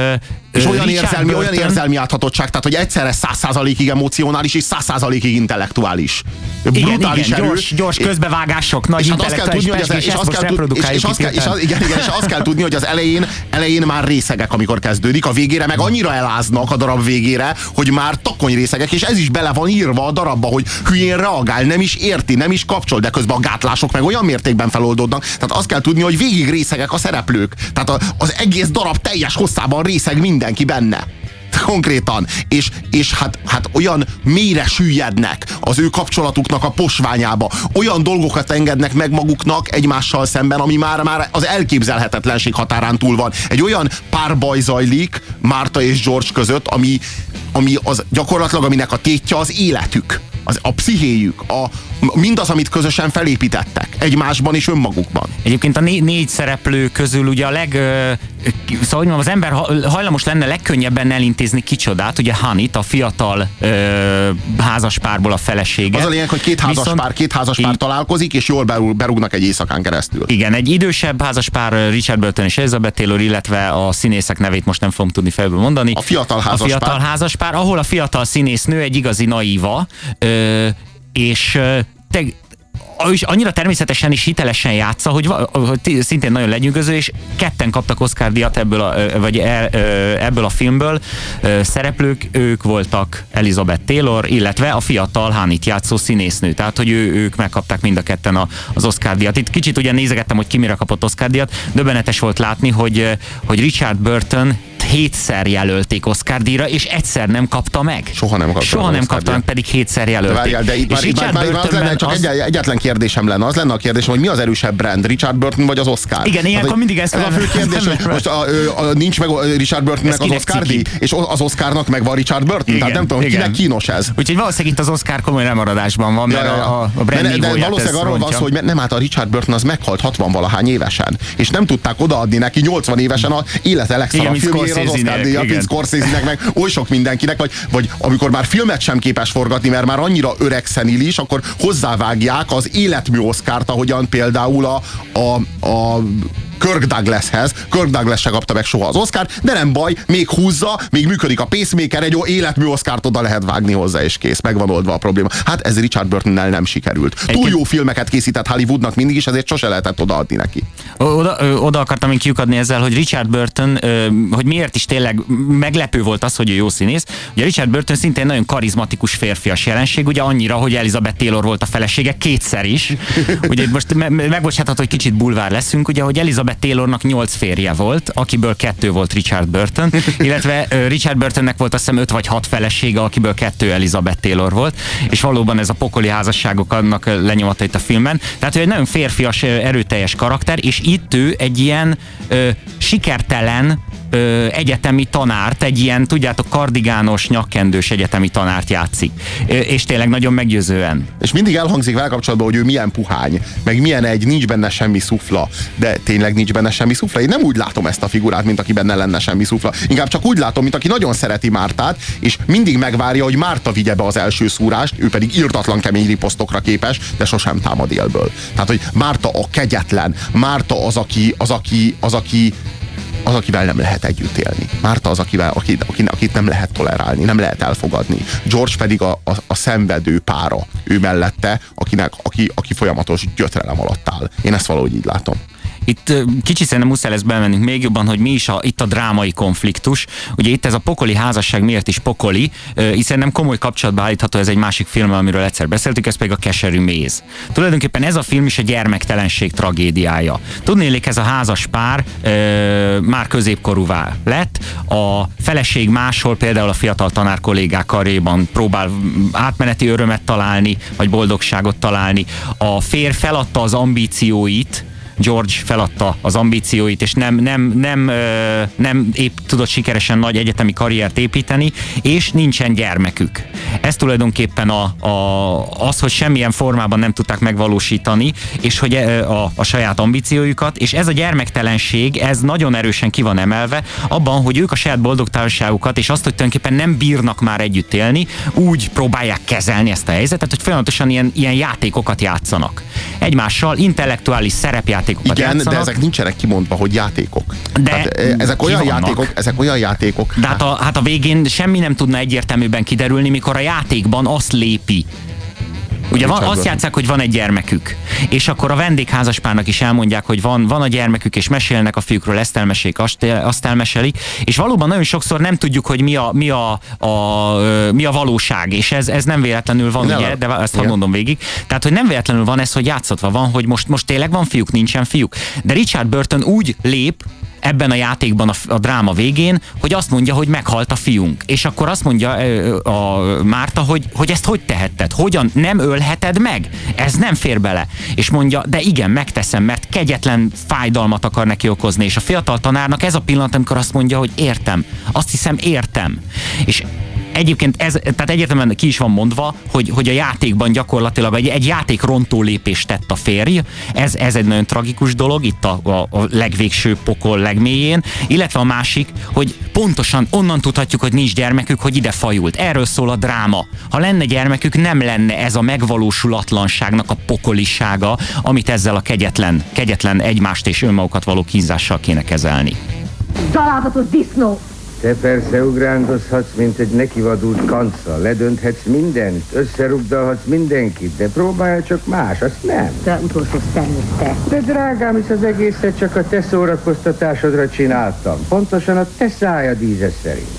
és olyan érzelmi, olyan érzelmi áthatottság, tehát hogy egyszerre száz százalékig emocionális és száz százalékig intellektuális. Igen, Brutális igen, erő. Gyors, gyors közbevágások, nagy és hát azt kell tudni, hogy az, és, azt kell, és, és, azt kell, és, az, igen, igen, és azt kell tudni, hogy az elején, elején már részegek, amikor kezdődik, a végére meg annyira eláznak a darab végére, hogy már takony részegek, és ez is bele van írva a darabba, hogy hülyén reagál, nem is érti, nem is kapcsol, de közben a gátlások meg olyan mértékben feloldódnak. Tehát azt kell tudni, hogy végig részegek a szereplők. Tehát az egész darab teljes hosszában részeg mindenki benne. konkrétan. És, és hát, hát olyan mélyre süllyednek az ő kapcsolatuknak a posványába. Olyan dolgokat engednek meg maguknak egymással szemben, ami már, már az elképzelhetetlenség határán túl van. Egy olyan párbaj zajlik Márta és George között, ami, ami az gyakorlatilag, aminek a tétje az életük az, a pszichéjük, a, mindaz, amit közösen felépítettek, egymásban és önmagukban. Egyébként a né- négy szereplő közül ugye a leg... Szóval mondjam, az ember hajlamos lenne legkönnyebben elintézni kicsodát, ugye Hanit, a fiatal ö, házaspárból a felesége. Az a lényeg, hogy két házaspár, Viszont, két házaspár találkozik, és jól berúgnak egy éjszakán keresztül. Igen, egy idősebb házaspár, Richard Burton és Elizabeth Taylor, illetve a színészek nevét most nem fogom tudni felből mondani. A fiatal házaspár. A fiatal házaspár, ahol a fiatal színésznő egy igazi naíva, ö, és te, és annyira természetesen és hitelesen játsza, hogy, hogy szintén nagyon lenyűgöző, és ketten kaptak Oscar díjat ebből a, vagy e, ebből a filmből. Szereplők, ők voltak Elizabeth Taylor, illetve a fiatal Hánit játszó színésznő. Tehát, hogy ő, ők megkapták mind a ketten a, az Oscar díjat. Itt kicsit ugye nézegettem, hogy ki mire kapott Oscar díjat. Döbbenetes volt látni, hogy, hogy Richard Burton hétszer jelölték Oscar díjra, és egyszer nem kapta meg. Soha nem kapta Soha nem kapta meg, pedig hétszer jelölték. De, várjál, de itt már, itt már, az lenne, csak az... egy, egyetlen kérdésem lenne, az lenne a kérdésem, hogy mi az erősebb brand, Richard Burton vagy az Oscar? Igen, ilyenkor hát, mindig ezt Ez a fő kérdés, hogy most a, a, a, nincs meg Richard Burtonnek az Oscar díj, és az Oscarnak meg van Richard Burton, igen, tehát nem tudom, igen. kinek kínos ez. Úgyhogy valószínűleg itt az Oscar komoly lemaradásban van, mert ja, a, a brand de, de valószínűleg arról van szó, hogy nem hát a Richard Burton az meghalt 60 valahány évesen, és nem tudták odaadni neki 80 évesen a legszarabb filmjére az Oscar díjat, Martin Scorsese-nek, meg oly sok mindenkinek, vagy, vagy amikor már filmet sem képes forgatni, mert már annyira öreg is, akkor hozzávágják az életmű oszkárt, ahogyan például a, a, a Kirk Douglashez. Kirk Douglas se kapta meg soha az Oscar, de nem baj, még húzza, még működik a pacemaker, egy jó életmű Oscárt oda lehet vágni hozzá, és kész, megvan oldva a probléma. Hát ez Richard Burtonnel nem sikerült. Túl jó filmeket készített Hollywoodnak mindig is, ezért sose lehetett odaadni neki. Oda, ö, oda akartam én kiukadni ezzel, hogy Richard Burton, ö, hogy miért is tényleg meglepő volt az, hogy ő jó színész. Ugye Richard Burton szintén nagyon karizmatikus férfias jelenség, ugye annyira, hogy Elizabeth Taylor volt a felesége kétszer is. Ugye most me- megbocsátható, hogy kicsit bulvár leszünk, ugye, hogy Elizabeth Elizabeth Taylornak nyolc férje volt, akiből kettő volt Richard Burton, illetve Richard Burtonnek volt azt hiszem öt vagy hat felesége, akiből kettő Elizabeth Taylor volt, és valóban ez a pokoli házasságok annak lenyomata itt a filmben. Tehát ő egy nagyon férfias, erőteljes karakter, és itt ő egy ilyen ö, sikertelen, ö, egyetemi tanárt, egy ilyen, tudjátok, kardigános, nyakkendős egyetemi tanárt játszik. Ö, és tényleg nagyon meggyőzően. És mindig elhangzik vele kapcsolatban, hogy ő milyen puhány, meg milyen egy, nincs benne semmi szufla, de tényleg nincs benne semmi szufla. Én nem úgy látom ezt a figurát, mint aki benne lenne semmi szufla. Inkább csak úgy látom, mint aki nagyon szereti Mártát, és mindig megvárja, hogy Márta vigye be az első szúrást, ő pedig írtatlan kemény riposztokra képes, de sosem támad élből. Tehát, hogy Márta a kegyetlen, Márta az, aki, az, aki, az, aki az, akivel nem lehet együtt élni. Márta az, akivel, akit, akit nem lehet tolerálni, nem lehet elfogadni. George pedig a, a, a szenvedő pára ő mellette, akinek, aki, aki folyamatos gyötrelem alatt áll. Én ezt valahogy így látom. Itt kicsit szerintem muszáj lesz bemennünk még jobban, hogy mi is a, itt a drámai konfliktus. Ugye itt ez a pokoli házasság miért is pokoli, hiszen nem komoly kapcsolatba állítható ez egy másik film, amiről egyszer beszéltük, ez pedig a Keserű Méz. Tulajdonképpen ez a film is a gyermektelenség tragédiája. Tudnélik, ez a házas pár ö, már középkorúvá lett, a feleség máshol, például a fiatal tanár kollégák karéban próbál átmeneti örömet találni, vagy boldogságot találni. A férj feladta az ambícióit, George feladta az ambícióit, és nem, nem, nem, nem épp tudott sikeresen nagy egyetemi karriert építeni, és nincsen gyermekük. Ez tulajdonképpen a, a, az, hogy semmilyen formában nem tudták megvalósítani, és hogy a, a saját ambíciójukat, és ez a gyermektelenség, ez nagyon erősen ki van emelve abban, hogy ők a saját boldogtalanságukat, és azt, hogy tulajdonképpen nem bírnak már együtt élni, úgy próbálják kezelni ezt a helyzetet, hogy folyamatosan ilyen, ilyen játékokat játszanak. Egymással intellektuális szerepjáték játékokat Igen, játszanak. de ezek nincsenek kimondva, hogy játékok. De hát, ezek olyan játékok, ezek olyan játékok. De hát a, hát a végén semmi nem tudna egyértelműben kiderülni, mikor a játékban azt lépi, Ugye van, azt játszák, hogy van egy gyermekük, és akkor a vendégházaspárnak is elmondják, hogy van, van a gyermekük, és mesélnek a fiúkról, ezt elmesélik, azt, azt elmeselik, és valóban nagyon sokszor nem tudjuk, hogy mi a, mi a, a, mi a valóság, és ez, ez nem véletlenül van, ugye, de ezt ha mondom végig. Tehát, hogy nem véletlenül van ez, hogy játszatva van, hogy most, most tényleg van fiúk, nincsen fiúk. De Richard Burton úgy lép, ebben a játékban a, a dráma végén, hogy azt mondja, hogy meghalt a fiunk. És akkor azt mondja a Márta, hogy, hogy ezt hogy tehetted? Hogyan nem ölheted meg? Ez nem fér bele. És mondja, de igen, megteszem, mert kegyetlen fájdalmat akar neki okozni. És a fiatal tanárnak ez a pillanat, amikor azt mondja, hogy értem. Azt hiszem, értem. És Egyébként ez, tehát egyértelműen ki is van mondva, hogy, hogy a játékban gyakorlatilag egy, egy játék rontó lépést tett a férj. Ez, ez egy nagyon tragikus dolog, itt a, a, a legvégső pokol legmélyén. Illetve a másik, hogy pontosan onnan tudhatjuk, hogy nincs gyermekük, hogy ide fajult. Erről szól a dráma. Ha lenne gyermekük, nem lenne ez a megvalósulatlanságnak a pokolisága, amit ezzel a kegyetlen, kegyetlen egymást és önmagukat való kínzással kéne kezelni. Zalázatos disznó! Te persze ugrándozhatsz, mint egy nekivadult kanca. Ledönthetsz mindent, összerugdalhatsz mindenkit, de próbálja csak más, azt nem. Te utolsó szemét, te. De drágám, is az egészet csak a te szórakoztatásodra csináltam. Pontosan a te szájad íze szerint.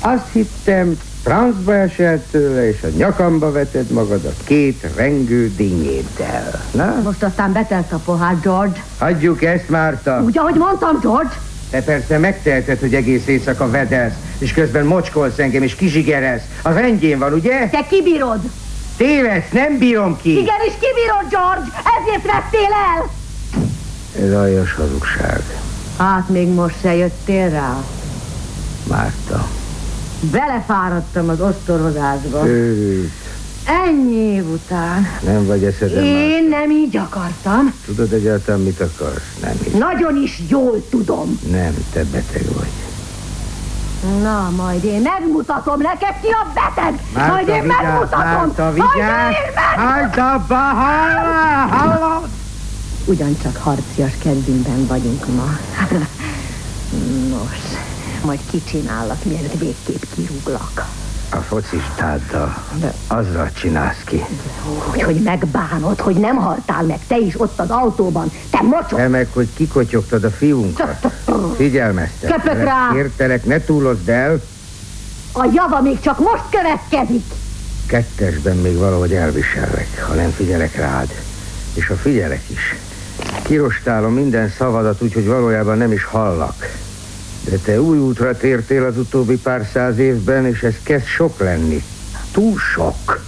Azt hittem, francba esel tőle, és a nyakamba veted magad a két rengő dinnyéddel. Na? Most aztán betelt a pohár, George. Hagyjuk ezt, Márta. Úgy, ahogy mondtam, George. Te persze megteheted, hogy egész éjszaka vedelsz, és közben mocskolsz engem, és kizsigeresz. Az rendjén van, ugye? Te kibírod. Tévedsz, nem bírom ki. Igenis kibírod, George. Ezért vettél el. Ez aljas hazugság. Hát még most se jöttél rá. Márta. Belefáradtam az ostorozásba. Őrült. Ennyi év után. Nem vagy eszedem Én nem így akartam. Tudod egyáltalán mit akarsz? Nem így. Nagyon is jól tudom. Nem, te beteg vagy. Na, majd én megmutatom neked ki a beteg. Márta, majd én vigyázz, megmutatom. Márta, majd vigyázz. Hagyd abba, hallá, hallá. Ugyancsak harcias kedvünkben vagyunk ma. Nos, majd kicsinállak, mielőtt végképp kirúglak. A focistáddal. Azzal csinálsz ki. Hogy, hogy megbánod, hogy nem haltál meg, te is ott az autóban, te mocsok! Te meg, hogy kikotyogtad a fiunkat. Figyelmeztek. Köpök rá! Értelek, ne túlozd el. A java még csak most következik! Kettesben még valahogy elvisellek, ha nem figyelek rád. És ha figyelek is. Kirostálom minden szavadat úgy, hogy valójában nem is hallak. De te új útra tértél az utóbbi pár száz évben, és ez kezd sok lenni. Túl sok.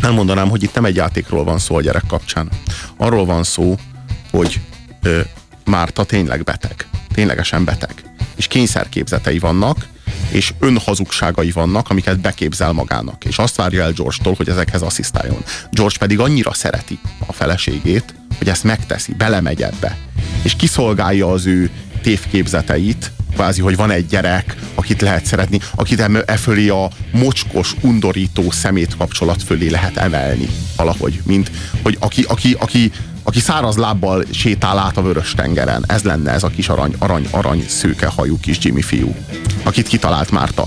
Nem mondanám, hogy itt nem egy játékról van szó a gyerek kapcsán. Arról van szó, hogy ö, Márta tényleg beteg. Ténylegesen beteg. És kényszerképzetei vannak, és önhazugságai vannak, amiket beképzel magának. És azt várja el George-tól, hogy ezekhez asszisztáljon. George pedig annyira szereti a feleségét, hogy ezt megteszi, belemegy ebbe. És kiszolgálja az ő tévképzeteit, kvázi, hogy van egy gyerek, akit lehet szeretni, akit e, fölé a mocskos, undorító szemét kapcsolat fölé lehet emelni valahogy, mint hogy aki, aki, aki, aki száraz lábbal sétál át a vörös tengeren. Ez lenne ez a kis arany, arany, arany szőke hajú kis Jimmy fiú, akit kitalált Márta.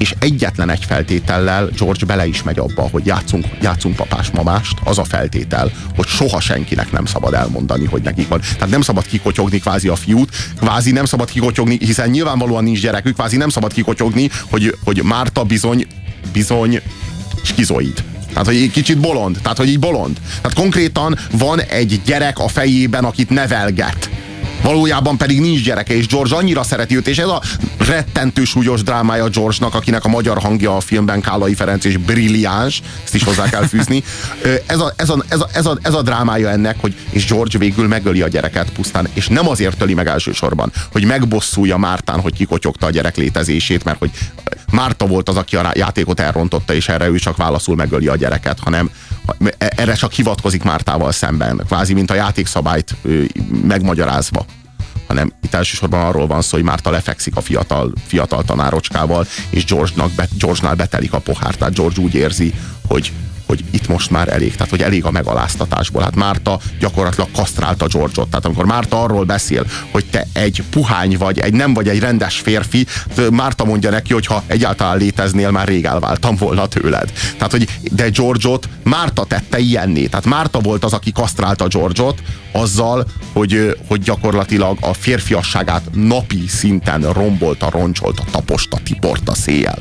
És egyetlen egy feltétellel George bele is megy abba, hogy játszunk, játszunk papás-mamást, az a feltétel, hogy soha senkinek nem szabad elmondani, hogy nekik van. Tehát nem szabad kikotyogni kvázi a fiút, kvázi nem szabad kikotyogni, hiszen nyilvánvalóan nincs gyerekük, kvázi nem szabad kikotyogni, hogy, hogy Márta bizony, bizony skizoid. Tehát, hogy egy kicsit bolond. Tehát, hogy így bolond. Tehát konkrétan van egy gyerek a fejében, akit nevelget. Valójában pedig nincs gyereke, és George annyira szereti őt, és ez a rettentő súlyos drámája George-nak, akinek a magyar hangja a filmben Kálai Ferenc és brilliáns, ezt is hozzá kell fűzni. Ez a, ez, a, ez, a, ez, a, ez a drámája ennek, hogy és George végül megöli a gyereket pusztán, és nem azért öli meg elsősorban, hogy megbosszulja Mártán, hogy kikotyogta a gyerek létezését, mert hogy Márta volt az, aki a játékot elrontotta, és erre ő csak válaszul megöli a gyereket, hanem erre csak hivatkozik Mártával szemben, kvázi mint a játékszabályt megmagyarázva. Hanem itt elsősorban arról van szó, hogy Márta lefekszik a fiatal, fiatal tanárocskával, és George-nak, George-nál betelik a pohár, tehát George úgy érzi, hogy, hogy itt most már elég, tehát hogy elég a megaláztatásból. Hát Márta gyakorlatilag kasztrálta George-ot. Tehát amikor Márta arról beszél, hogy te egy puhány vagy, egy nem vagy egy rendes férfi, Márta mondja neki, hogy ha egyáltalán léteznél, már rég elváltam volna tőled. Tehát, hogy de George-ot Márta tette ilyenné. Tehát Márta volt az, aki kasztrálta George-ot azzal, hogy, hogy gyakorlatilag a férfiasságát napi szinten rombolta, roncsolta, taposta, tiporta széjjel.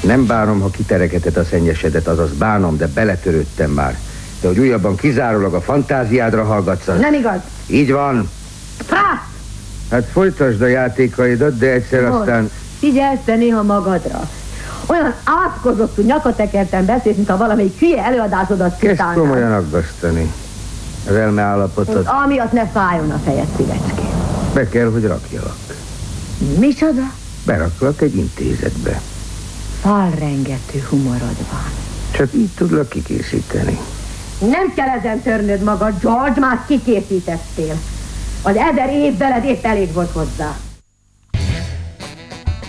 Nem bánom, ha kiterekedett a szennyesedet, azaz bánom, de beletörődtem már. De hogy újabban kizárólag a fantáziádra hallgatsz. Nem igaz. Így van. Frász! Hát folytasd a játékaidat, de egyszer Most, aztán... Figyelsz te néha magadra. Olyan átkozottú nyakatekerten beszélsz, mintha valamelyik hülye előadásodat Kezd citálnál. komolyan aggasztani. Az elme állapotod. Amiatt ne fájjon a fejed, szívecském. Be kell, hogy rakjalak. Micsoda? Beraklak egy intézetbe. Falrengető humorod van. Csak így tudlak kikészíteni. Nem kell ezen törnöd magad, George, már kikészítettél. Az ezer év veled épp elég volt hozzá.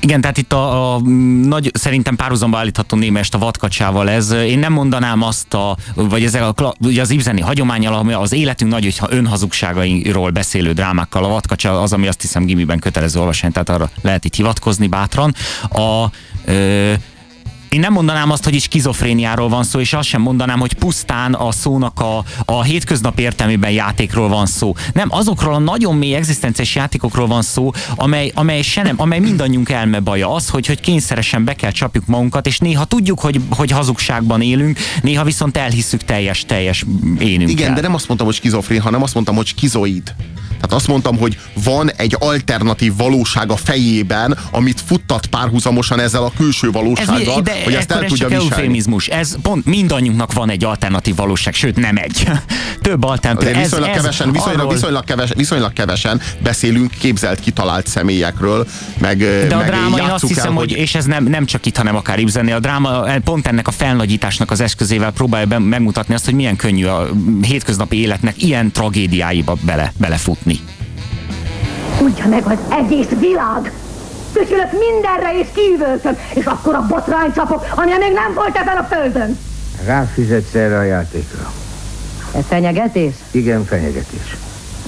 Igen, tehát itt a, a nagy, szerintem párhuzamba állítható némest a vadkacsával ez. Én nem mondanám azt a, vagy ezzel a, ugye az ibzeni hagyományal, ami az életünk nagy hogyha önhazugságairól beszélő drámákkal. A vadkacsa az, ami azt hiszem gimiben kötelező olvasmány, tehát arra lehet itt hivatkozni bátran. A, ö, én nem mondanám azt, hogy is skizofréniáról van szó, és azt sem mondanám, hogy pusztán a szónak a, a hétköznap értelmében játékról van szó. Nem, azokról a nagyon mély egzisztenciás játékokról van szó, amely, amely, se nem, amely mindannyiunk elmebaja az, hogy, hogy kényszeresen be kell csapjuk magunkat, és néha tudjuk, hogy, hogy hazugságban élünk, néha viszont elhisszük teljes, teljes énünkkel. Igen, de nem azt mondtam, hogy skizofrén, hanem azt mondtam, hogy skizoid. Tehát azt mondtam, hogy van egy alternatív valóság a fejében, amit futtat párhuzamosan ezzel a külső valósággal, de hogy ezt el ez tudja viselni. eufémizmus. Ez pont mindannyiunknak van egy alternatív valóság, sőt nem egy. Több alternatív. Ez, viszonylag, ez kevesen, viszonylag, arról- viszonylag, keves, viszonylag kevesen beszélünk képzelt, kitalált személyekről, meg, De a meg dráma, én azt hiszem, el, hogy, és ez nem, nem csak itt, hanem akár Ibzennél, a dráma pont ennek a felnagyításnak az eszközével próbálja be, megmutatni azt, hogy milyen könnyű a hétköznapi életnek ilyen tragédiáiba bele, belefutni. Tudja meg az egész világ! Köszönök mindenre és kiüvöltöm, és akkor a botrány csapok, amilyen még nem volt ezen a földön. Ráfizetsz erre a játékra. Ez fenyegetés? Igen, fenyegetés.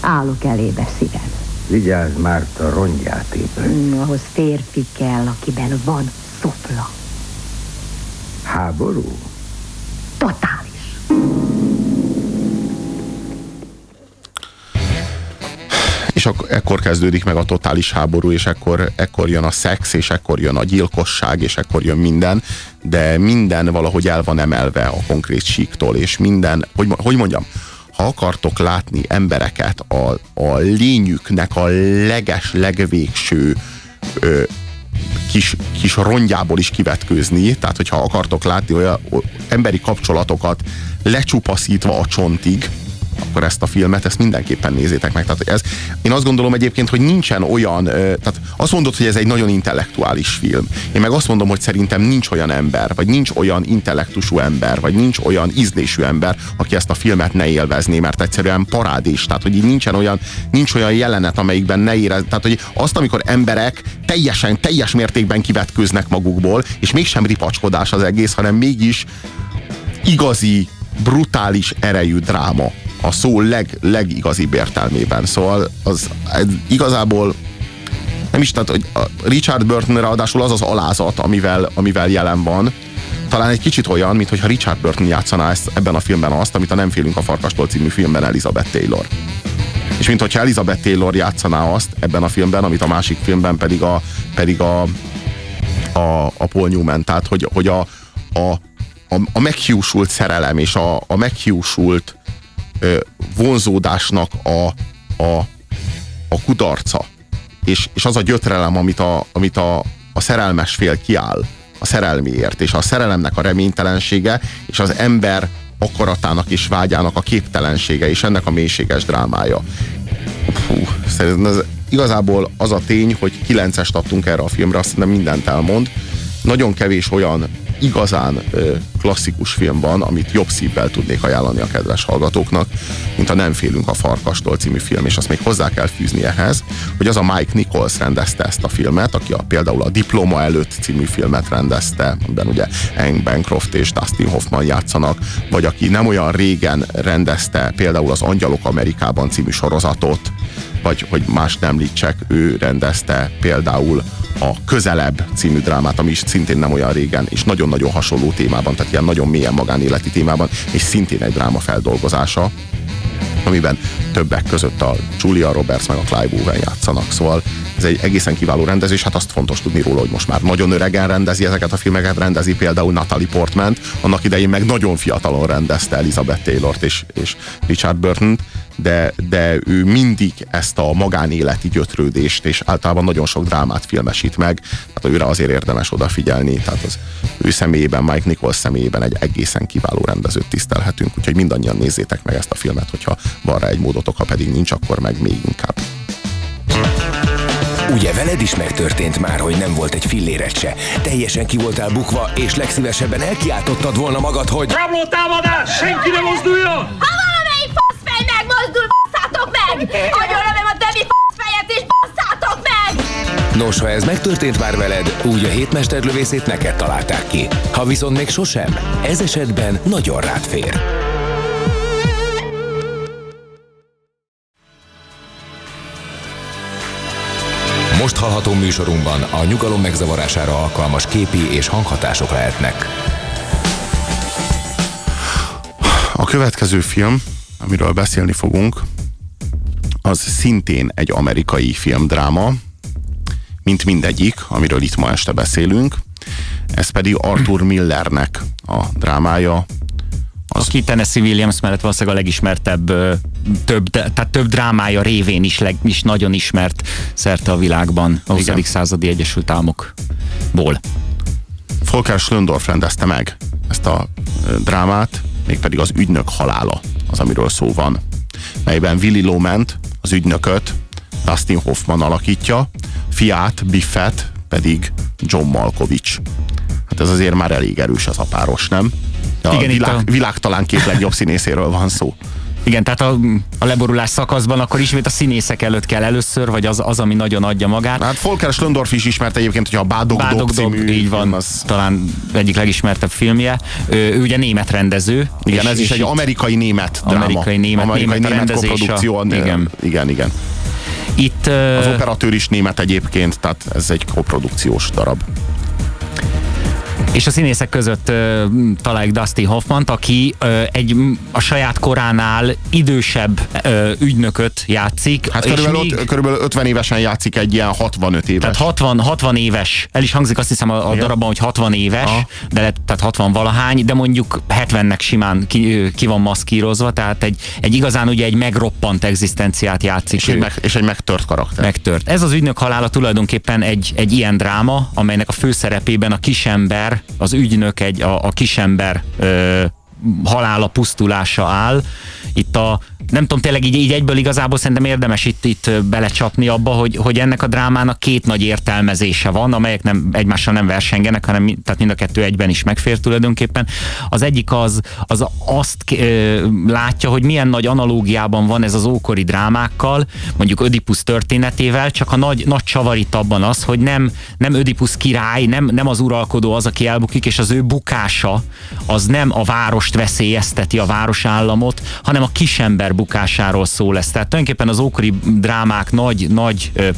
Állok elébe szívem. Vigyázz már a rongyát éppen. Mm, ahhoz férfi kell, akiben van szopla. Háború? Totális. És ak- ekkor kezdődik meg a totális háború, és ekkor, ekkor jön a szex, és ekkor jön a gyilkosság, és ekkor jön minden, de minden valahogy el van emelve a konkrét síktól, és minden, hogy, hogy mondjam, ha akartok látni embereket a, a lényüknek a leges, legvégső ö, kis, kis rongyából is kivetkőzni, tehát hogyha akartok látni olyan emberi kapcsolatokat lecsupaszítva a csontig, akkor ezt a filmet, ezt mindenképpen nézzétek meg. Tehát ez, én azt gondolom egyébként, hogy nincsen olyan, tehát azt mondod, hogy ez egy nagyon intellektuális film. Én meg azt mondom, hogy szerintem nincs olyan ember, vagy nincs olyan intellektusú ember, vagy nincs olyan ízlésű ember, aki ezt a filmet ne élvezné, mert egyszerűen parádés. Tehát, hogy így nincsen olyan, nincs olyan jelenet, amelyikben ne érez. Tehát, hogy azt, amikor emberek teljesen, teljes mértékben kivetkőznek magukból, és mégsem ripacskodás az egész, hanem mégis igazi, brutális erejű dráma a szó leg, legigazibb értelmében. Szóval az igazából nem is, tehát hogy Richard Burton ráadásul az az alázat, amivel, amivel jelen van, talán egy kicsit olyan, mintha Richard Burton játszaná ezt, ebben a filmben azt, amit a Nem félünk a farkastól című filmben Elizabeth Taylor. És mint hogyha Elizabeth Taylor játszaná azt ebben a filmben, amit a másik filmben pedig a, pedig a, a, a Paul Newman, tehát hogy, hogy a, a, a, a meghiúsult szerelem és a, a meghiúsult vonzódásnak a, a, a kudarca, és, és az a gyötrelem, amit, a, amit a, a szerelmes fél kiáll a szerelméért, és a szerelemnek a reménytelensége, és az ember akaratának és vágyának a képtelensége, és ennek a mélységes drámája. Fú, szerintem ez igazából az a tény, hogy kilencest adtunk erre a filmre, azt hiszem mindent elmond. Nagyon kevés olyan igazán ö, klasszikus film van, amit jobb szívvel tudnék ajánlani a kedves hallgatóknak, mint a Nem félünk a farkastól című film, és azt még hozzá kell fűzni ehhez, hogy az a Mike Nichols rendezte ezt a filmet, aki a, például a Diploma előtt című filmet rendezte, amiben ugye Hank Bancroft és Dustin Hoffman játszanak, vagy aki nem olyan régen rendezte például az Angyalok Amerikában című sorozatot, vagy hogy más nem említsek, ő rendezte például a Közelebb című drámát, ami is szintén nem olyan régen, és nagyon-nagyon hasonló témában, tehát ilyen nagyon mélyen magánéleti témában, és szintén egy dráma feldolgozása, amiben többek között a Julia Roberts meg a Clive Owen játszanak. Szóval ez egy egészen kiváló rendezés, hát azt fontos tudni róla, hogy most már nagyon öregen rendezi ezeket a filmeket, rendezi például Natalie Portman, annak idején meg nagyon fiatalon rendezte Elizabeth Taylort és, és Richard burton de, de ő mindig ezt a magánéleti gyötrődést, és általában nagyon sok drámát filmesít meg, tehát őre azért érdemes odafigyelni, tehát az ő személyében, Mike Nichols személyében egy egészen kiváló rendezőt tisztelhetünk, úgyhogy mindannyian nézzétek meg ezt a filmet, hogyha van rá egy módotok, ha pedig nincs, akkor meg még inkább. Ugye veled is megtörtént már, hogy nem volt egy filléret se. Teljesen ki voltál bukva, és legszívesebben elkiáltottad volna magad, hogy... Rabló támadás! Senki ne mozduljon! Ha valamelyik faszfej megmozdul, basszátok meg! Agyonlövöm a többi faszfejet, és basszátok meg! Nos, ha ez megtörtént már veled, úgy a hétmesterlövészét neked találták ki. Ha viszont még sosem, ez esetben nagyon rád fér. Most hallható műsorunkban a nyugalom megzavarására alkalmas képi és hanghatások lehetnek. A következő film, amiről beszélni fogunk, az szintén egy amerikai filmdráma, mint mindegyik, amiről itt ma este beszélünk. Ez pedig Arthur Millernek a drámája, az... Aki Tennessee Williams mellett valószínűleg a legismertebb, több, tehát több drámája révén is, leg, is nagyon ismert szerte a világban a 20. Igen. századi Egyesült Államokból. Volker Schlöndorf rendezte meg ezt a drámát, mégpedig az ügynök halála az, amiről szó van, melyben Willy Loment, az ügynököt Dustin Hoffman alakítja, fiát, Biffet pedig John Malkovich. Hát ez azért már elég erős az a páros, nem? A Igen, világ, a... világ talán két legjobb színészéről van szó. Igen, tehát a, a leborulás szakaszban akkor ismét a színészek előtt kell először, vagy az, az ami nagyon adja magát. Hát Volker Schlöndorf is ismert egyébként, hogy a Bádog, Bádog Dog című így van, az... talán egyik legismertebb filmje. Ő, ő ugye német rendező. Igen, ez is egy amerikai német dráma. Amerikai német, amerikai német, német koprodukció. Igen. igen, igen. Itt, az operatőr is német egyébként, tehát ez egy koprodukciós darab. És a színészek között uh, találjuk Dusty Hoffman, aki uh, egy a saját koránál idősebb uh, ügynököt játszik. Hát körülbelül, míg... körülbelül 50 évesen játszik egy ilyen 65 éves. Tehát 60, 60 éves, el is hangzik azt hiszem a, a darabban, hogy 60 éves, Aha. de lett, tehát 60 valahány, de mondjuk 70-nek simán ki, ki van maszkírozva, tehát egy, egy igazán ugye egy megroppant egzisztenciát játszik. És, egy, meg, és egy megtört karakter. Megtört. Ez az ügynök halála tulajdonképpen egy, egy ilyen dráma, amelynek a főszerepében a kisember az ügynök, egy, a, a kisember ö, halála, pusztulása áll. Itt a nem tudom, tényleg így, így egyből igazából szerintem érdemes itt, itt belecsapni abba, hogy, hogy ennek a drámának két nagy értelmezése van, amelyek nem, egymással nem versengenek, hanem tehát mind a kettő egyben is megfér tulajdonképpen. Az egyik az, az azt ö, látja, hogy milyen nagy analógiában van ez az ókori drámákkal, mondjuk Ödipus történetével, csak a nagy, nagy csavarit abban az, hogy nem, nem Ödipus király, nem, nem az uralkodó az, aki elbukik, és az ő bukása az nem a várost veszélyezteti, a városállamot, hanem a kisember bukásáról szól lesz. Tehát tulajdonképpen az ókori drámák, nagy, nagy ö,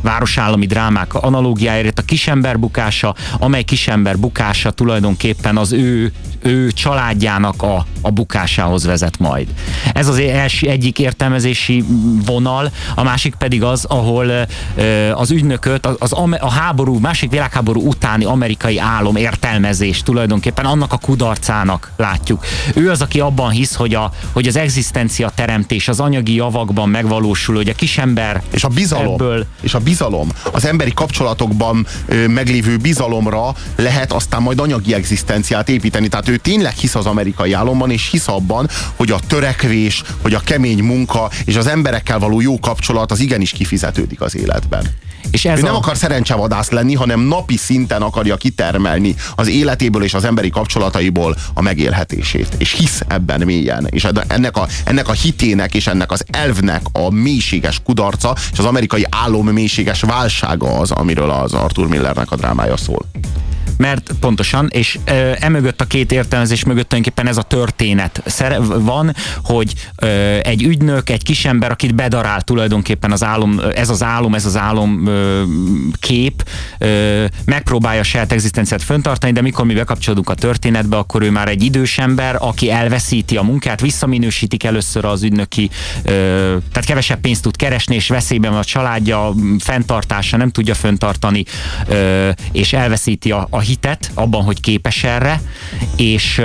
városállami drámák analógiájáért a kisember bukása, amely kisember bukása tulajdonképpen az ő, ő családjának a, a bukásához vezet majd. Ez az első egyik értelmezési vonal, a másik pedig az, ahol ö, az ügynököt, az, az a háború, másik világháború utáni amerikai álom értelmezés tulajdonképpen annak a kudarcának látjuk. Ő az, aki abban hisz, hogy, a, hogy az egzisztencia teremtés az anyagi javakban megvalósul, hogy a kisember és a bizalom, ebből... és a bizalom, az emberi kapcsolatokban ö, meglévő bizalomra lehet aztán majd anyagi egzisztenciát építeni. Tehát ő tényleg hisz az amerikai álomban, és hisz abban, hogy a törekvés, hogy a kemény munka és az emberekkel való jó kapcsolat az igenis kifizetődik az életben. És ez ő nem a... akar szerencsevadász lenni, hanem napi szinten akarja kitermelni az életéből és az emberi kapcsolataiból a megélhetését. És hisz ebben mélyen. És ennek a, ennek a hitének és ennek az elvnek a mélységes kudarca és az amerikai álom mélységes válsága az, amiről az Arthur Millernek a drámája szól. Mert pontosan, és ö, emögött a két értelmezés mögött tulajdonképpen ez a történet van, hogy ö, egy ügynök, egy kisember, akit bedarál tulajdonképpen az álom, ez az álom, ez az álom ö, kép, ö, megpróbálja a saját egzisztenciát föntartani, de mikor mi bekapcsolódunk a történetbe, akkor ő már egy idős ember, aki elveszíti a munkát, visszaminősítik először az ügynöki, ö, tehát kevesebb pénzt tud keresni, és veszélyben van a családja, fenntartása, nem tudja föntartani, ö, és elveszíti a, a hitet abban, hogy képes erre, és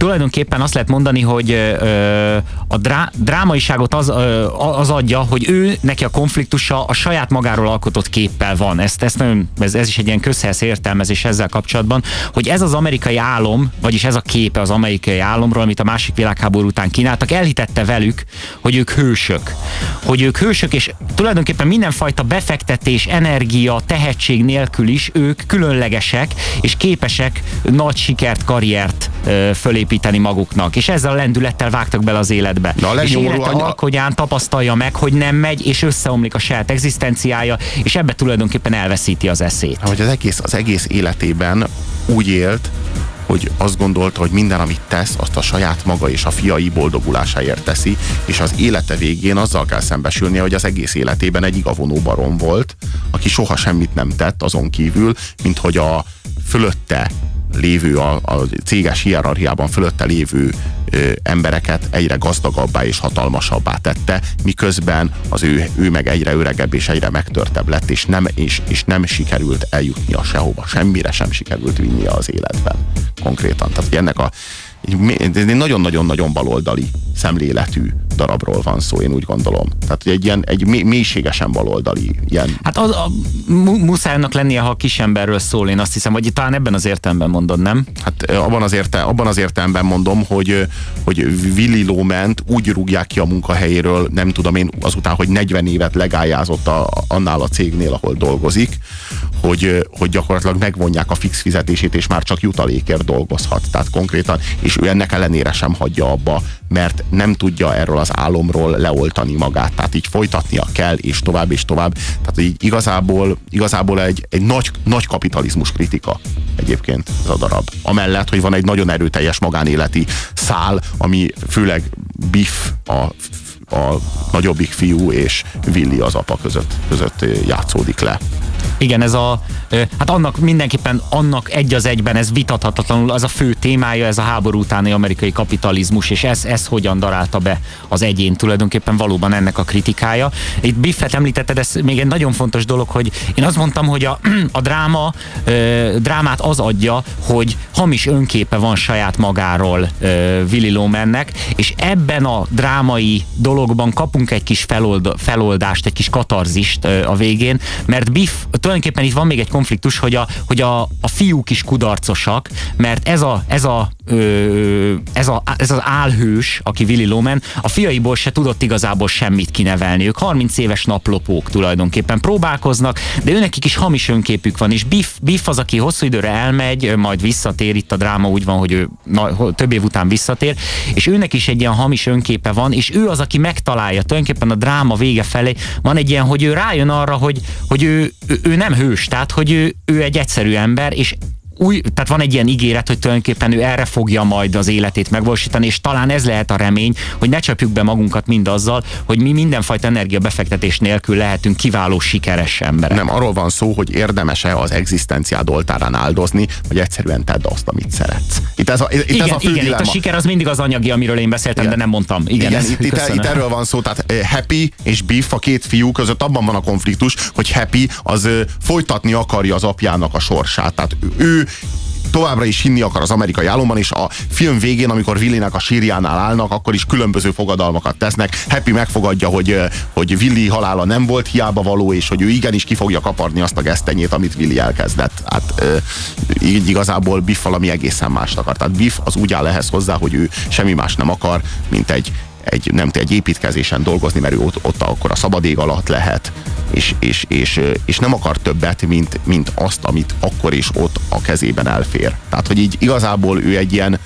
tulajdonképpen azt lehet mondani, hogy ö, a drá, drámaiságot az, ö, az adja, hogy ő, neki a konfliktusa a saját magáról alkotott képpel van. Ezt, ezt nagyon, ez, ez is egy ilyen közhelyes értelmezés ezzel kapcsolatban, hogy ez az amerikai álom, vagyis ez a képe az amerikai álomról, amit a másik világháború után kínáltak, elhitette velük, hogy ők hősök. Hogy ők hősök, és tulajdonképpen mindenfajta befektetés, energia, tehetség nélkül is ők különlegesek, és képesek nagy sikert, karriert ö, fölépíteni maguknak. És ezzel a lendülettel vágtak bele az életbe. De a és élete anya- alkogyán tapasztalja meg, hogy nem megy, és összeomlik a saját egzisztenciája, és ebbe tulajdonképpen elveszíti az eszét. hogy az egész, az egész életében úgy élt, hogy azt gondolta, hogy minden, amit tesz, azt a saját maga és a fiai boldogulásáért teszi, és az élete végén azzal kell szembesülnie, hogy az egész életében egy igavonó barom volt, aki soha semmit nem tett azon kívül, mint hogy a fölötte lévő, a, a céges hierarchiában fölötte lévő ö, embereket egyre gazdagabbá és hatalmasabbá tette, miközben az ő, ő meg egyre öregebb és egyre megtörtebb lett, és nem, és, és nem sikerült eljutnia sehova, semmire sem sikerült vinnie az életben konkrétan. Tehát ennek a egy nagyon-nagyon-nagyon baloldali szemléletű darabról van szó, én úgy gondolom. Tehát egy ilyen egy mé- mélységesen baloldali ilyen Hát az, a, mu, muszáj annak lennie, ha a kisemberről szól, én azt hiszem, vagy talán ebben az értelemben mondod, nem? Hát abban az, érte, abban az értelemben mondom, hogy, hogy Willy Loment úgy rúgják ki a munkahelyéről, nem tudom én, azután, hogy 40 évet legályázott a, annál a cégnél, ahol dolgozik, hogy, hogy gyakorlatilag megvonják a fix fizetését, és már csak jutalékért dolgozhat. Tehát konkrétan, és ő ennek ellenére sem hagyja abba, mert nem tudja erről az álomról leoltani magát. Tehát így folytatnia kell, és tovább és tovább. Tehát így igazából, igazából egy, egy nagy, nagy kapitalizmus kritika egyébként ez a darab. Amellett, hogy van egy nagyon erőteljes magánéleti szál, ami főleg Biff a, a nagyobbik fiú és Willy az apa között, között játszódik le. Igen, ez a, hát annak mindenképpen annak egy az egyben, ez vitathatatlanul az a fő témája, ez a háború utáni amerikai kapitalizmus, és ez, ez hogyan darálta be az egyén tulajdonképpen valóban ennek a kritikája. Itt Biffet említetted, ez még egy nagyon fontos dolog, hogy én azt mondtam, hogy a, a dráma, drámát az adja, hogy hamis önképe van saját magáról Willy Lomannek, és ebben a drámai dologban kapunk egy kis felold, feloldást, egy kis katarzist a végén, mert Biff, tulajdonképpen itt van még egy konfliktus, hogy a, hogy a, a fiúk is kudarcosak, mert ez a, ez a, ez, a, ez az álhős, aki Willy Loman, a fiaiból se tudott igazából semmit kinevelni. Ők 30 éves naplopók tulajdonképpen próbálkoznak, de őnekik is hamis önképük van, és Biff, Biff az, aki hosszú időre elmegy, majd visszatér, itt a dráma úgy van, hogy ő na, több év után visszatér, és őnek is egy ilyen hamis önképe van, és ő az, aki megtalálja, tulajdonképpen a dráma vége felé van egy ilyen, hogy ő rájön arra, hogy, hogy ő, ő, ő nem hős, tehát hogy ő, ő egy egyszerű ember, és új, tehát van egy ilyen ígéret, hogy tulajdonképpen ő erre fogja majd az életét megvalósítani, és talán ez lehet a remény, hogy ne csapjuk be magunkat mindazzal, hogy mi mindenfajta energiabefektetés nélkül lehetünk kiváló, sikeres emberek. Nem, arról van szó, hogy érdemes-e az egzisztenciád oltárán áldozni, vagy egyszerűen tedd azt, amit szeretsz. Itt ez a, itt igen, ez a fő igen, dilemma. itt a siker az mindig az anyagi, amiről én beszéltem, Igen. de nem mondtam. Igen, Igen, ez- itt, itt, itt erről van szó, tehát eh, Happy és Biff, a két fiú között abban van a konfliktus, hogy Happy az eh, folytatni akarja az apjának a sorsát. Tehát ő továbbra is hinni akar az amerikai álomban, és a film végén, amikor Willinek a sírjánál állnak, akkor is különböző fogadalmakat tesznek. Happy megfogadja, hogy, hogy Willy halála nem volt hiába való, és hogy ő igenis ki fogja kaparni azt a gesztenyét, amit Willy elkezdett. Hát így igazából Biff valami egészen mást akar. Tehát Biff az úgy áll ehhez hozzá, hogy ő semmi más nem akar, mint egy egy, nem egy építkezésen dolgozni, mert ő ott, ott akkor a szabad ég alatt lehet, és, és, és, és nem akar többet, mint, mint azt, amit akkor is ott a kezében elfér. Tehát, hogy így igazából ő egy ilyen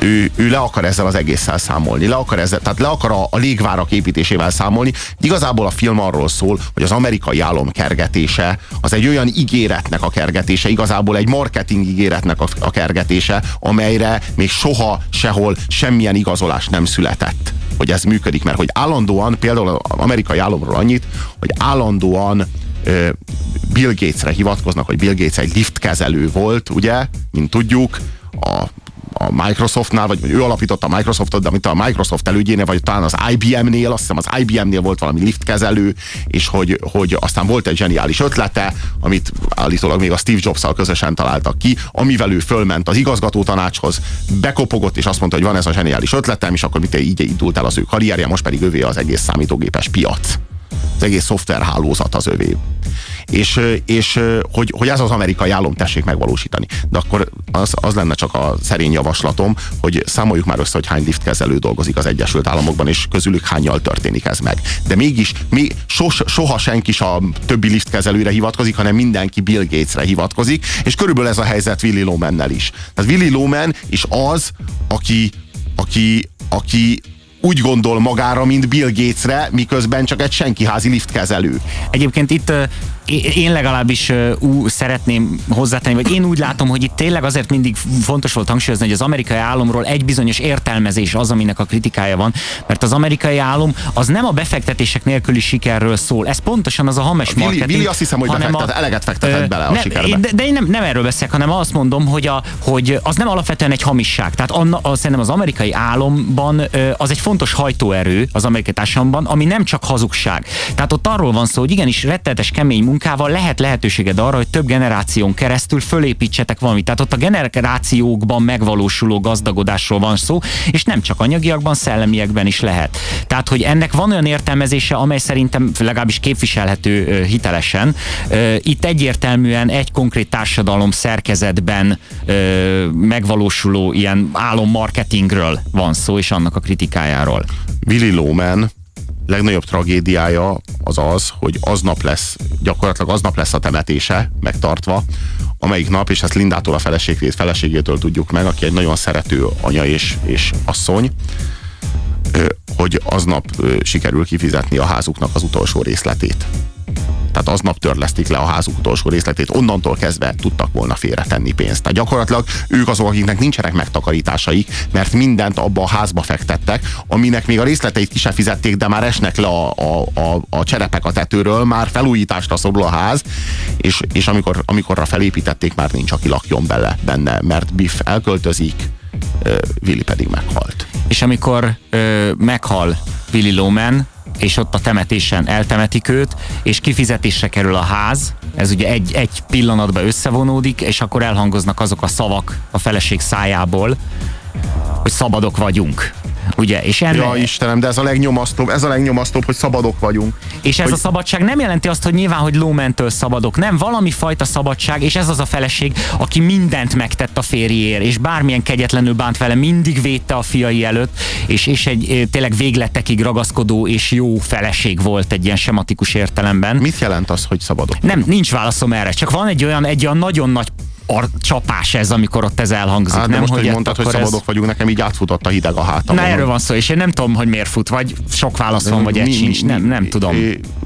ő, ő le akar ezzel az egésszel számolni, le akar ezzel, tehát le akar a, a légvárak építésével számolni. Igazából a film arról szól, hogy az amerikai álom kergetése az egy olyan ígéretnek a kergetése, igazából egy marketing ígéretnek a, a kergetése, amelyre még soha sehol semmilyen igazolás nem született hogy ez működik, mert hogy állandóan, például az amerikai államról annyit, hogy állandóan Bill Gatesre hivatkoznak, hogy Bill Gates egy liftkezelő volt, ugye, mint tudjuk, a a Microsoftnál, vagy ő alapította a Microsoftot, de amit a Microsoft elődjénél, vagy talán az IBM-nél, azt hiszem az IBM-nél volt valami liftkezelő, és hogy, hogy aztán volt egy zseniális ötlete, amit állítólag még a Steve Jobs-szal közösen találtak ki, amivel ő fölment az igazgató tanácshoz, bekopogott, és azt mondta, hogy van ez a zseniális ötletem, és akkor mit így indult el az ő karrierje, most pedig övé az egész számítógépes piac. Az egész szoftverhálózat az övé és, és hogy, hogy ez az amerikai álom tessék megvalósítani. De akkor az, az lenne csak a szerény javaslatom, hogy számoljuk már össze, hogy hány liftkezelő dolgozik az Egyesült Államokban, és közülük hányal történik ez meg. De mégis mi, sos, soha senki a többi liftkezelőre hivatkozik, hanem mindenki Bill Gatesre hivatkozik, és körülbelül ez a helyzet Willy Lomannel is. Tehát Willy Loman is az, aki, aki, aki úgy gondol magára, mint Bill Gatesre, miközben csak egy senkiházi liftkezelő. Egyébként itt én legalábbis ú, szeretném hozzátenni, vagy én úgy látom, hogy itt tényleg azért mindig fontos volt hangsúlyozni, hogy az amerikai álomról egy bizonyos értelmezés az, aminek a kritikája van, mert az amerikai álom az nem a befektetések nélküli sikerről szól. Ez pontosan az a hames Billy, marketing. Billy azt hiszem, hogy befektet, a, eleget fektetett bele a ne, sikerbe. De, de én nem, nem erről beszélek, hanem azt mondom, hogy, a, hogy az nem alapvetően egy hamisság. Tehát anna, a, szerintem az amerikai álomban az egy fontos hajtóerő az amerikai társadalomban, ami nem csak hazugság. Tehát ott arról van szó, hogy igenis rettenetes kemény munkával lehet lehetőséged arra, hogy több generáción keresztül fölépítsetek valamit. Tehát ott a generációkban megvalósuló gazdagodásról van szó, és nem csak anyagiakban, szellemiekben is lehet. Tehát, hogy ennek van olyan értelmezése, amely szerintem legalábbis képviselhető hitelesen. Itt egyértelműen egy konkrét társadalom szerkezetben megvalósuló ilyen álommarketingről van szó, és annak a kritikájáról. Willy Loman legnagyobb tragédiája az az, hogy aznap lesz, gyakorlatilag aznap lesz a temetése megtartva, amelyik nap, és ezt Lindától a feleségét, feleségétől tudjuk meg, aki egy nagyon szerető anya és, és asszony, hogy aznap sikerül kifizetni a házuknak az utolsó részletét tehát aznap törlesztik le a házuk utolsó részletét, onnantól kezdve tudtak volna félretenni pénzt. Tehát gyakorlatilag ők azok, akiknek nincsenek megtakarításaik, mert mindent abba a házba fektettek, aminek még a részleteit ki se fizették, de már esnek le a, a, a, a cserepek a tetőről, már felújításra szorul a ház, és, és amikor, amikorra felépítették, már nincs, aki lakjon bele benne, mert Biff elköltözik, Willy pedig meghalt. És amikor ö, meghal Willy Loman, és ott a temetésen eltemetik őt, és kifizetésre kerül a ház, ez ugye egy, egy pillanatban összevonódik, és akkor elhangoznak azok a szavak a feleség szájából, hogy szabadok vagyunk. Ugye? És enne... Ja, Istenem, de ez a legnyomasztóbb, ez a legnyomasztóbb, hogy szabadok vagyunk. És ez hogy... a szabadság nem jelenti azt, hogy nyilván, hogy lómentől szabadok. Nem, valami fajta szabadság, és ez az a feleség, aki mindent megtett a férjéért, és bármilyen kegyetlenül bánt vele, mindig védte a fiai előtt, és, és egy tényleg végletekig ragaszkodó és jó feleség volt egy ilyen sematikus értelemben. Mit jelent az, hogy szabadok? Nem, nincs válaszom erre, csak van egy olyan, egy olyan nagyon nagy csapás ez, amikor ott ez elhangzik. Hát, nem, most, hogy mondtad, hogy szabadok ez... vagyunk, nekem így átfutott a hideg a hátam. Na erről van szó, és én nem tudom, hogy miért fut, vagy sok válasz van, vagy egy mi, sincs, nem, nem tudom.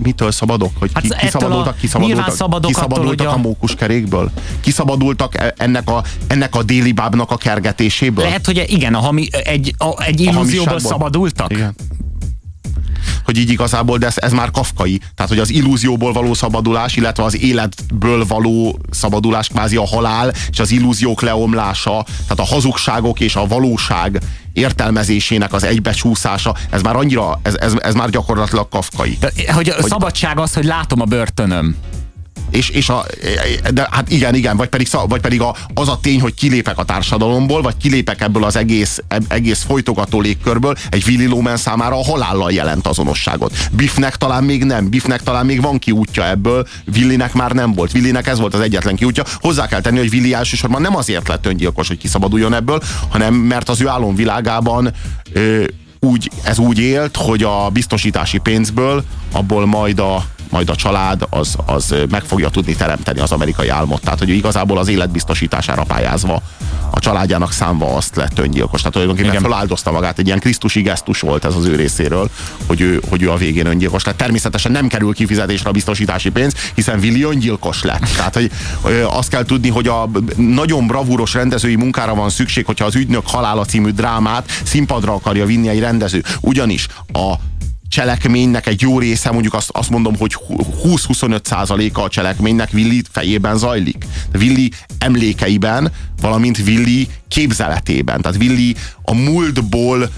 Mitől szabadok? Hogy ki, hát kiszabadultak, kiszabadultak, szabadok kiszabadultak attól, a, a mókuskerékből? Kiszabadultak e- ennek a, ennek a déli bábnak a kergetéséből? Lehet, hogy igen, a hami, egy, a, egy illúzióból szabadultak? Igen hogy így igazából, de ez, ez már kafkai. Tehát, hogy az illúzióból való szabadulás, illetve az életből való szabadulás, kvázi a halál és az illúziók leomlása, tehát a hazugságok és a valóság értelmezésének az egybecsúszása, ez már annyira, ez, ez, ez már gyakorlatilag kafkai. De, hogy a hogy, szabadság az, hogy látom a börtönöm és, és a, de hát igen, igen, vagy pedig, vagy pedig a, az a tény, hogy kilépek a társadalomból, vagy kilépek ebből az egész, egész folytogató légkörből, egy Willy Loman számára a halállal jelent azonosságot. Biffnek talán még nem, Biffnek talán még van kiútja ebből, Willynek már nem volt. Willynek ez volt az egyetlen kiútja. Hozzá kell tenni, hogy Willy elsősorban nem azért lett öngyilkos, hogy kiszabaduljon ebből, hanem mert az ő álomvilágában ö, úgy, ez úgy élt, hogy a biztosítási pénzből abból majd a majd a család az, az meg fogja tudni teremteni az amerikai álmot. Tehát, hogy igazából az életbiztosítására pályázva a családjának számva azt lett öngyilkos. Tehát tulajdonképpen feláldozta magát, egy ilyen krisztusi gesztus volt ez az ő részéről, hogy ő, hogy ő a végén öngyilkos lett. Természetesen nem kerül kifizetésre a biztosítási pénz, hiszen Willi öngyilkos lett. Tehát, hogy azt kell tudni, hogy a nagyon bravúros rendezői munkára van szükség, hogyha az ügynök halála című drámát színpadra akarja vinni egy rendező. Ugyanis a cselekménynek egy jó része, mondjuk azt, azt mondom, hogy 20-25 százaléka a cselekménynek Willi fejében zajlik. Willi emlékeiben, valamint Willi képzeletében. Tehát Willi a múltból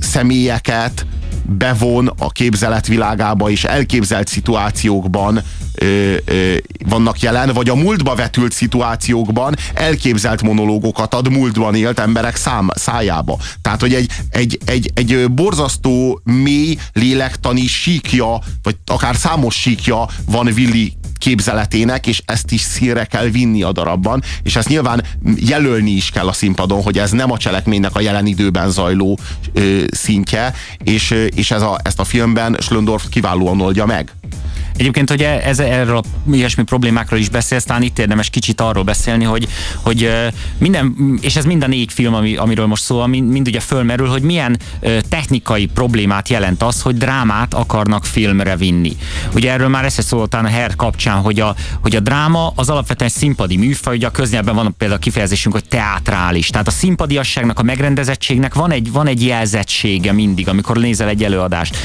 személyeket bevon a képzelet világába és elképzelt szituációkban ö, ö, vannak jelen, vagy a múltba vetült szituációkban elképzelt monológokat ad múltban élt emberek szám, szájába. Tehát, hogy egy, egy, egy, egy borzasztó mély lélektani síkja, vagy akár számos síkja van Willi képzeletének, és ezt is színre kell vinni a darabban, és ezt nyilván jelölni is kell a színpadon, hogy ez nem a cselekménynek a jelen időben zajló ö, szintje, és, és ez a, ezt a filmben Schlöndorf kiválóan oldja meg. Egyébként, hogy e- ez, erről a ilyesmi problémákról is beszélsz, talán itt érdemes kicsit arról beszélni, hogy, hogy minden, és ez mind a négy film, ami, amiről most szó, mind, mind ugye fölmerül, hogy milyen technikai problémát jelent az, hogy drámát akarnak filmre vinni. Ugye erről már ezt szóltál a Her kapcsán, hogy a, hogy a dráma az alapvetően színpadi műfaj, ugye a köznyelben van például a kifejezésünk, hogy teátrális. Tehát a szimpadiasságnak, a megrendezettségnek van egy, van egy jelzettsége mindig, amikor nézel egy előadást.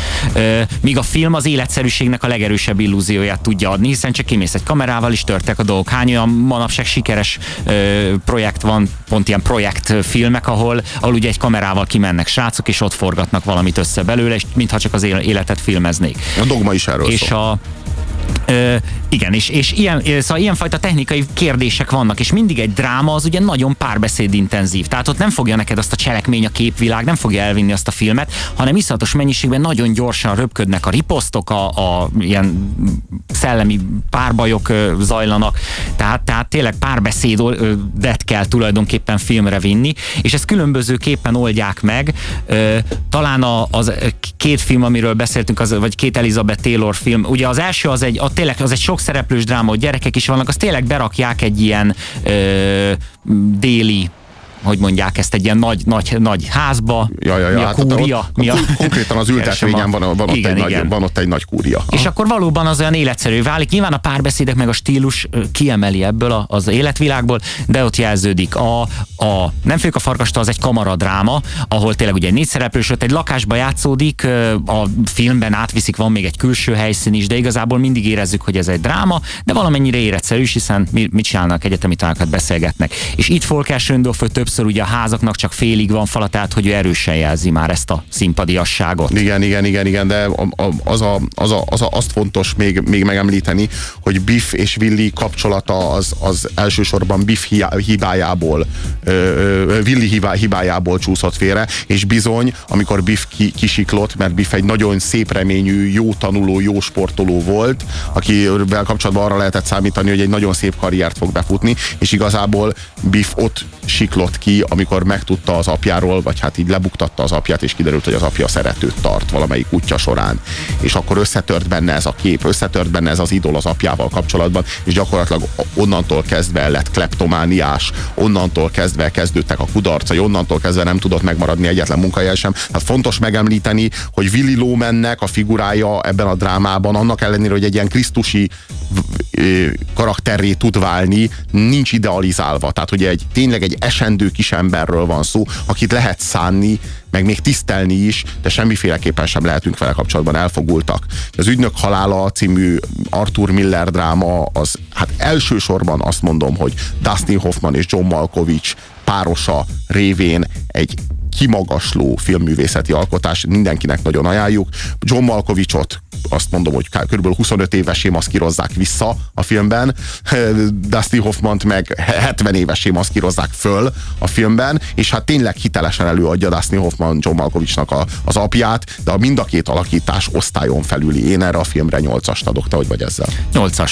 Míg a film az életszerűségnek a legerősebb illúzióját tudja adni, hiszen csak kimész egy kamerával, is törtek a dolgok. Hány olyan manapság sikeres ö, projekt van, pont ilyen projektfilmek, ahol, ahol ugye egy kamerával kimennek srácok, és ott forgatnak valamit össze belőle, és mintha csak az életet filmeznék. A dogma is erről És szól. a Ö, igen, és, és ilyen, szóval ilyenfajta technikai kérdések vannak, és mindig egy dráma az ugye nagyon párbeszéd intenzív. Tehát ott nem fogja neked azt a cselekmény, a képvilág, nem fogja elvinni azt a filmet, hanem iszatos mennyiségben nagyon gyorsan röpködnek a riposztok, a, a ilyen szellemi párbajok ö, zajlanak. Tehát, tehát tényleg párbeszédet kell tulajdonképpen filmre vinni, és ezt különbözőképpen oldják meg. Ö, talán a, az két film, amiről beszéltünk, az, vagy két Elizabeth Taylor film, ugye az első az egy, a, tényleg az egy sok szereplős dráma, hogy gyerekek is vannak, az tényleg berakják egy ilyen ö, déli hogy mondják ezt, egy ilyen nagy, nagy, nagy házba, ja, ja, ja, mi a hát kúria. ott, mi a, konkrétan az ültetvényen van, van, ott igen, egy igen. nagy, van ott egy nagy kúria. És akkor valóban az olyan életszerű válik. Nyilván a párbeszédek meg a stílus kiemeli ebből az életvilágból, de ott jelződik. A, a Nem fők a farkasta az egy kamaradráma, ahol tényleg ugye egy négy szereplős, ott egy lakásba játszódik, a filmben átviszik, van még egy külső helyszín is, de igazából mindig érezzük, hogy ez egy dráma, de valamennyire életszerű is, hiszen mi, mit csinálnak, egyetemi tanárokat beszélgetnek. És itt Volker Schöndorf többször ugye a házaknak csak félig van fala, tehát hogy ő erősen jelzi már ezt a szimpadiasságot. Igen, igen, igen, igen, de az, a, az, a, az a, azt fontos még, még megemlíteni, hogy Biff és Willy kapcsolata az, az elsősorban Biff hibájából, hibá- hibájából csúszott félre, és bizony, amikor Biff ki, kisiklott, mert Biff egy nagyon szép reményű, jó tanuló, jó sportoló volt, akivel kapcsolatban arra lehetett számítani, hogy egy nagyon szép karriert fog befutni, és igazából Biff ott siklott ki, amikor megtudta az apjáról, vagy hát így lebuktatta az apját, és kiderült, hogy az apja szeretőt tart valamelyik útja során. És akkor összetört benne ez a kép, összetört benne ez az idol az apjával kapcsolatban, és gyakorlatilag onnantól kezdve lett kleptomániás, onnantól kezdve kezdődtek a kudarcai, onnantól kezdve nem tudott megmaradni egyetlen munkahely sem. Hát fontos megemlíteni, hogy Willy Lomannek a figurája ebben a drámában, annak ellenére, hogy egy ilyen krisztusi karakterré tud válni, nincs idealizálva. Tehát, hogy egy tényleg egy esendő kis emberről van szó, akit lehet szánni, meg még tisztelni is, de semmiféleképpen sem lehetünk vele kapcsolatban elfogultak. Az Ügynök halála című Arthur Miller dráma, az hát elsősorban azt mondom, hogy Dustin Hoffman és John Malkovich párosa révén egy kimagasló filmművészeti alkotás, mindenkinek nagyon ajánljuk. John Malkovichot azt mondom, hogy kb. 25 évesé maszkírozzák vissza a filmben, Dustin Hoffmant meg 70 évesé maszkírozzák föl a filmben, és hát tényleg hitelesen előadja Dustin Hoffman John Malkovichnak a, az apját, de a mind a két alakítás osztályon felüli. Én erre a filmre 8-ast adok, te hogy vagy ezzel? 8-as.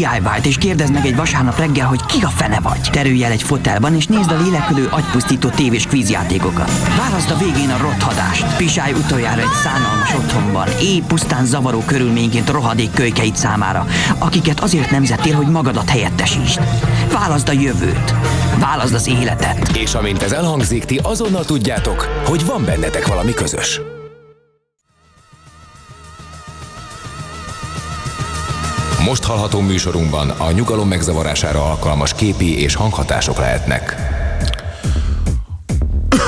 DIY-t és kérdezd meg egy vasárnap reggel, hogy ki a fene vagy. Terülj el egy fotelban és nézd a lélekülő agypusztító tévés kvízjátékokat. Válaszd a végén a rothadást. Pisálj utoljára egy szánalmas otthonban, éj pusztán zavaró körülményként rohadék kölykeit számára, akiket azért nemzettél, hogy magadat helyettesítsd. Válaszd a jövőt. Válaszd az életet. És amint ez elhangzik, ti azonnal tudjátok, hogy van bennetek valami közös. Most hallható műsorunkban a nyugalom megzavarására alkalmas képi és hanghatások lehetnek.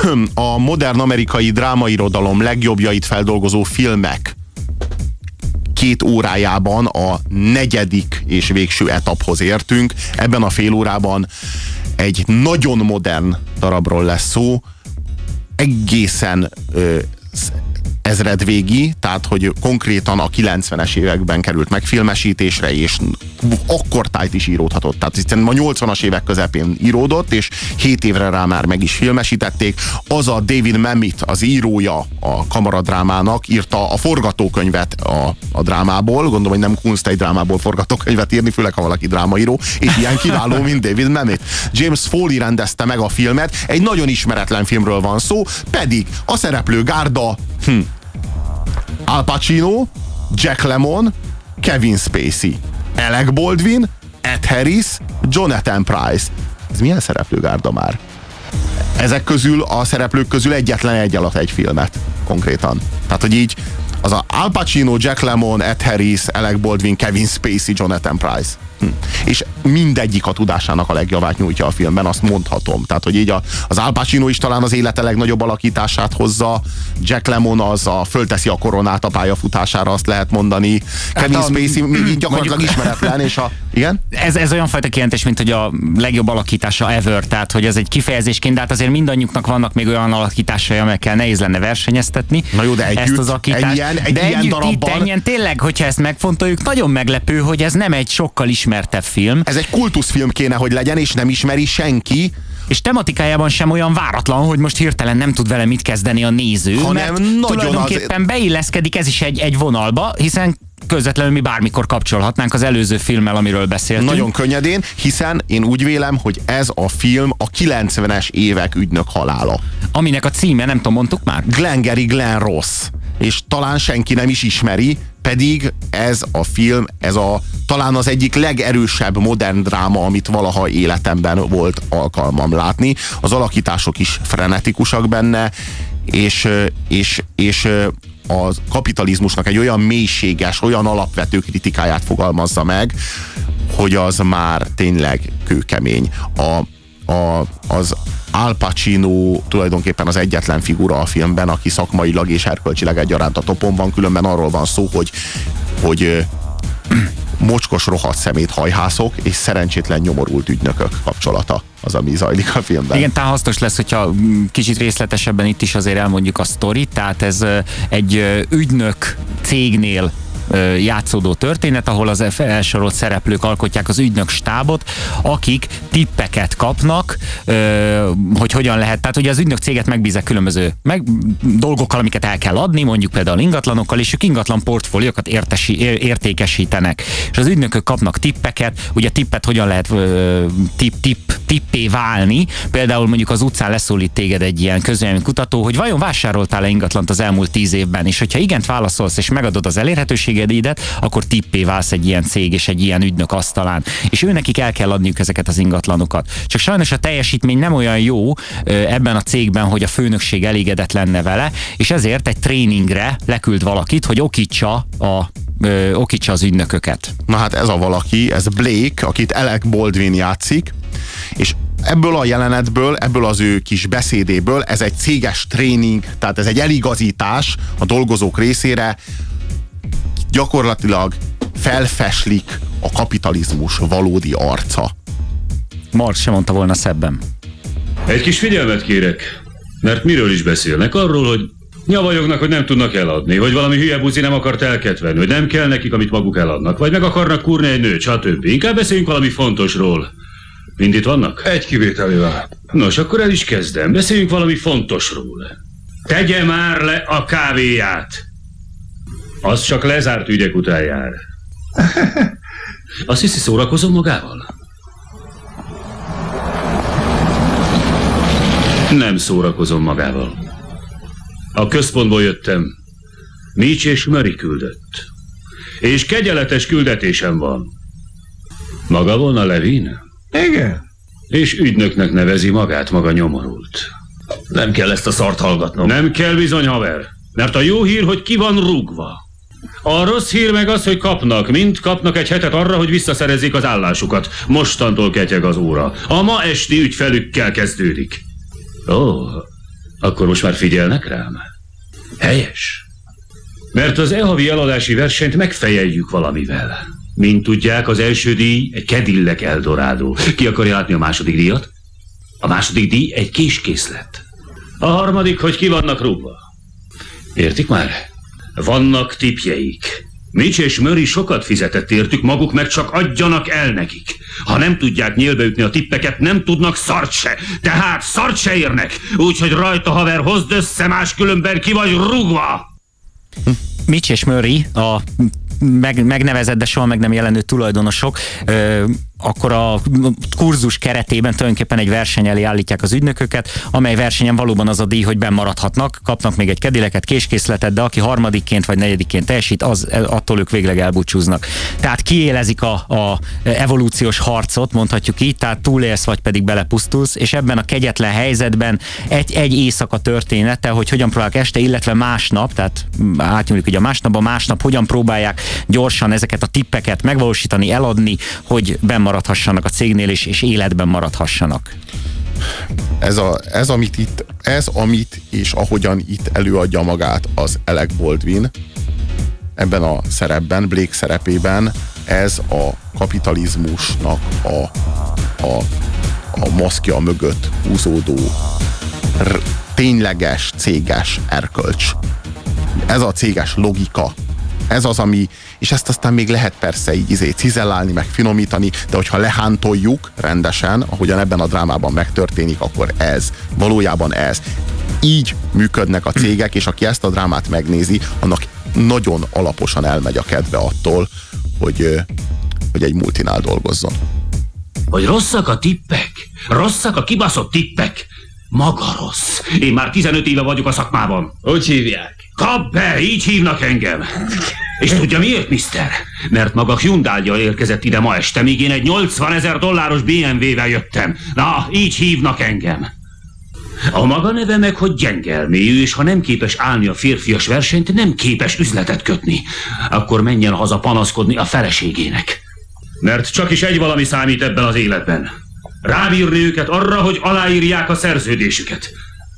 a modern amerikai drámairodalom legjobbjait feldolgozó filmek két órájában a negyedik és végső etaphoz értünk. Ebben a fél órában egy nagyon modern darabról lesz szó, egészen ö, ezredvégi, tehát hogy konkrétan a 90-es években került megfilmesítésre, és akkor tájt is íródhatott. Tehát hiszen ma 80-as évek közepén íródott, és 7 évre rá már meg is filmesítették. Az a David Mamet, az írója a kamaradrámának, írta a forgatókönyvet a, a drámából, gondolom, hogy nem Kunst egy drámából forgatókönyvet írni, főleg ha valaki drámaíró, és ilyen kiváló, mint David Mamet. James Foley rendezte meg a filmet, egy nagyon ismeretlen filmről van szó, pedig a szereplő gárda hm, Al Pacino, Jack Lemmon, Kevin Spacey, Alec Baldwin, Ed Harris, Jonathan Price. Ez milyen szereplőgárda már? Ezek közül, a szereplők közül egyetlen egy alatt egy filmet konkrétan. Tehát, hogy így az a Al Pacino, Jack Lemmon, Ed Harris, Alec Baldwin, Kevin Spacey, Jonathan Price. Hm. És mindegyik a tudásának a legjavát nyújtja a filmben, azt mondhatom. Tehát, hogy így a, az Al Pacino is talán az élete legnagyobb alakítását hozza, Jack Lemmon az a fölteszi a koronát a pályafutására, azt lehet mondani. Kevin Hát a- Spacey még így gyakorlatilag mondjuk- ismeretlen, és a... Igen? Ez, ez olyan fajta kijelentés, mint hogy a legjobb alakítása ever, tehát hogy ez egy kifejezésként, de hát azért mindannyiuknak vannak még olyan alakításai, amelyekkel nehéz lenne versenyeztetni. Na jó, de együtt, ezt az alakítást. egy ilyen- egy de ilyen együtt darabban- itt ennyien, tényleg, hogyha ezt megfontoljuk, nagyon meglepő, hogy ez nem egy sokkal ismertebb film. Ez egy kultuszfilm kéne, hogy legyen, és nem ismeri senki. És tematikájában sem olyan váratlan, hogy most hirtelen nem tud vele mit kezdeni a néző, Hanem mert nagyon tulajdonképpen beilleszkedik ez is egy, egy vonalba, hiszen közvetlenül mi bármikor kapcsolhatnánk az előző filmmel, amiről beszéltünk. Nagyon könnyedén, hiszen én úgy vélem, hogy ez a film a 90-es évek ügynök halála. Aminek a címe, nem tudom, mondtuk már? Glengarry Glen Ross. És talán senki nem is ismeri, pedig ez a film, ez a talán az egyik legerősebb modern dráma, amit valaha életemben volt alkalmam látni. Az alakítások is frenetikusak benne, és, és, és a kapitalizmusnak egy olyan mélységes, olyan alapvető kritikáját fogalmazza meg, hogy az már tényleg kőkemény. A, a, az Al Pacino tulajdonképpen az egyetlen figura a filmben, aki szakmailag és erkölcsileg egyaránt a topon van, különben arról van szó, hogy, hogy mocskos rohadt szemét hajhászok és szerencsétlen nyomorult ügynökök kapcsolata az, ami zajlik a filmben. Igen, tehát hasznos lesz, hogyha kicsit részletesebben itt is azért elmondjuk a sztorit. Tehát ez egy ügynök cégnél játszódó történet, ahol az felsorolt szereplők alkotják az ügynök stábot, akik tippeket kapnak, hogy hogyan lehet. Tehát ugye az ügynök céget megbízek különböző meg, dolgokkal, amiket el kell adni, mondjuk például ingatlanokkal, és ők ingatlan portfóliókat értesi, ér- értékesítenek. És az ügynökök kapnak tippeket, ugye tippet hogyan lehet tipp, tipp, tippé válni. Például mondjuk az utcán leszólít téged egy ilyen kutató, hogy vajon vásároltál-e ingatlant az elmúlt tíz évben, és hogyha igent válaszolsz, és megadod az elérhetőségeidet, akkor tippé válsz egy ilyen cég és egy ilyen ügynök asztalán. És ő nekik el kell adniuk ezeket az ingatlanokat. Csak sajnos a teljesítmény nem olyan jó ebben a cégben, hogy a főnökség elégedett lenne vele, és ezért egy tréningre leküld valakit, hogy okítsa a ö, okítsa az ügynököket. Na hát ez a valaki, ez Blake, akit Alec Baldwin játszik, és ebből a jelenetből, ebből az ő kis beszédéből, ez egy céges tréning, tehát ez egy eligazítás a dolgozók részére, gyakorlatilag felfeslik a kapitalizmus valódi arca. Marx sem mondta volna szebben. Egy kis figyelmet kérek, mert miről is beszélnek? Arról, hogy nyavajognak, hogy nem tudnak eladni, vagy valami hülye buzi nem akart elket venni, hogy nem kell nekik, amit maguk eladnak, vagy meg akarnak kurni egy nőt, stb. Inkább beszéljünk valami fontosról. Mind itt vannak? Egy kivételével. Nos, akkor el is kezdem. Beszéljünk valami fontosról. Tegye már le a kávéját. Az csak lezárt ügyek után jár. Azt hiszi, szórakozom magával? Nem szórakozom magával. A központból jöttem. Mitch és Murray küldött. És kegyeletes küldetésem van. Maga volna Levin? Igen. És ügynöknek nevezi magát maga nyomorult. Nem kell ezt a szart hallgatnom. Nem kell bizony, haver. Mert a jó hír, hogy ki van rúgva. A rossz hír meg az, hogy kapnak, mint kapnak egy hetet arra, hogy visszaszerezzék az állásukat. Mostantól ketyeg az óra. A ma esti ügyfelükkel kezdődik. Ó, akkor most már figyelnek rám? Helyes. Mert az e-havi eladási versenyt megfejeljük valamivel. Mint tudják, az első díj egy Cadillac Eldorado. Ki akarja látni a második díjat? A második díj egy késkészlet. A harmadik, hogy ki vannak rúgva. Értik már? Vannak tipjeik. Mitch és Murray sokat fizetett értük, maguk meg csak adjanak el nekik. Ha nem tudják nyílbeütni a tippeket, nem tudnak szart se. Tehát szart se érnek. Úgyhogy rajta haver, hozd össze, máskülönben ki vagy rúgva. Mitch és Murray, a meg, megnevezett, de soha meg nem jelenő tulajdonosok, ö, akkor a kurzus keretében tulajdonképpen egy verseny elé állítják az ügynököket, amely versenyen valóban az a díj, hogy bemaradhatnak, kapnak még egy kedileket, késkészletet, de aki harmadikként vagy negyedikként teljesít, az, attól ők végleg elbúcsúznak. Tehát kiélezik a, a evolúciós harcot, mondhatjuk így, tehát túlélsz, vagy pedig belepusztulsz, és ebben a kegyetlen helyzetben egy, egy éjszaka története, hogy hogyan próbálják este, illetve másnap, tehát átnyúlik ugye a másnap, a másnap hogyan próbálják gyorsan ezeket a tippeket megvalósítani, eladni, hogy bemaradhassanak a cégnél és, és életben maradhassanak. Ez, a, ez, amit itt, ez, amit és ahogyan itt előadja magát az Alec Baldwin, ebben a szerepben, Blake szerepében, ez a kapitalizmusnak a, a, a maszkja mögött húzódó r- tényleges céges erkölcs. Ez a céges logika, ez az, ami, és ezt aztán még lehet persze így izé, cizellálni, meg finomítani, de hogyha lehántoljuk rendesen, ahogyan ebben a drámában megtörténik, akkor ez, valójában ez. Így működnek a cégek, és aki ezt a drámát megnézi, annak nagyon alaposan elmegy a kedve attól, hogy, hogy egy multinál dolgozzon. Hogy rosszak a tippek, rosszak a kibaszott tippek, maga rossz. Én már 15 éve vagyok a szakmában. Hogy hívják? Kap be, így hívnak engem. És tudja miért, mister? Mert maga hyundai érkezett ide ma este, míg én egy 80 ezer dolláros BMW-vel jöttem. Na, így hívnak engem. A maga neve meg, hogy gyengelméjű, és ha nem képes állni a férfias versenyt, nem képes üzletet kötni. Akkor menjen haza panaszkodni a feleségének. Mert csak is egy valami számít ebben az életben. Rábírni őket arra, hogy aláírják a szerződésüket.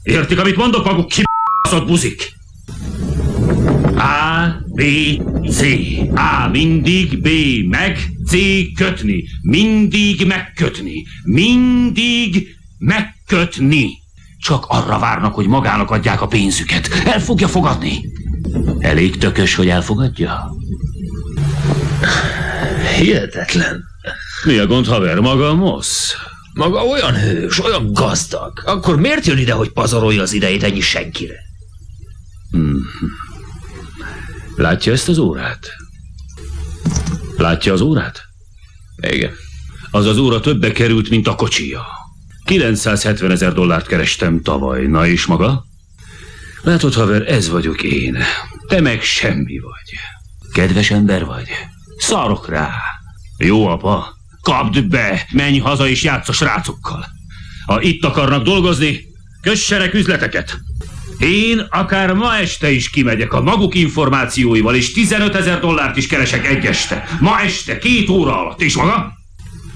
Értik, amit mondok maguk, kibaszott buzik? A, B, C. A mindig, B meg, C kötni. Mindig megkötni. Mindig megkötni. Csak arra várnak, hogy magának adják a pénzüket. El fogja fogadni. Elég tökös, hogy elfogadja? Hihetetlen. Mi a gond, haver? Maga a Mosz? Maga olyan hős, olyan gazdag. Akkor miért jön ide, hogy pazarolja az idejét ennyi senkire? Hmm. Látja ezt az órát? Látja az órát? Igen. Az az óra többe került, mint a kocsija. 970 ezer dollárt kerestem tavaly. Na és maga? Látod, haver, ez vagyok én. Te meg semmi vagy. Kedves ember vagy. Szarok rá. Jó apa, kapd be, menj haza és játsz a srácokkal. Ha itt akarnak dolgozni, kössenek üzleteket. Én akár ma este is kimegyek a maguk információival, és 15 ezer dollárt is keresek egy este. Ma este, két óra alatt. És maga?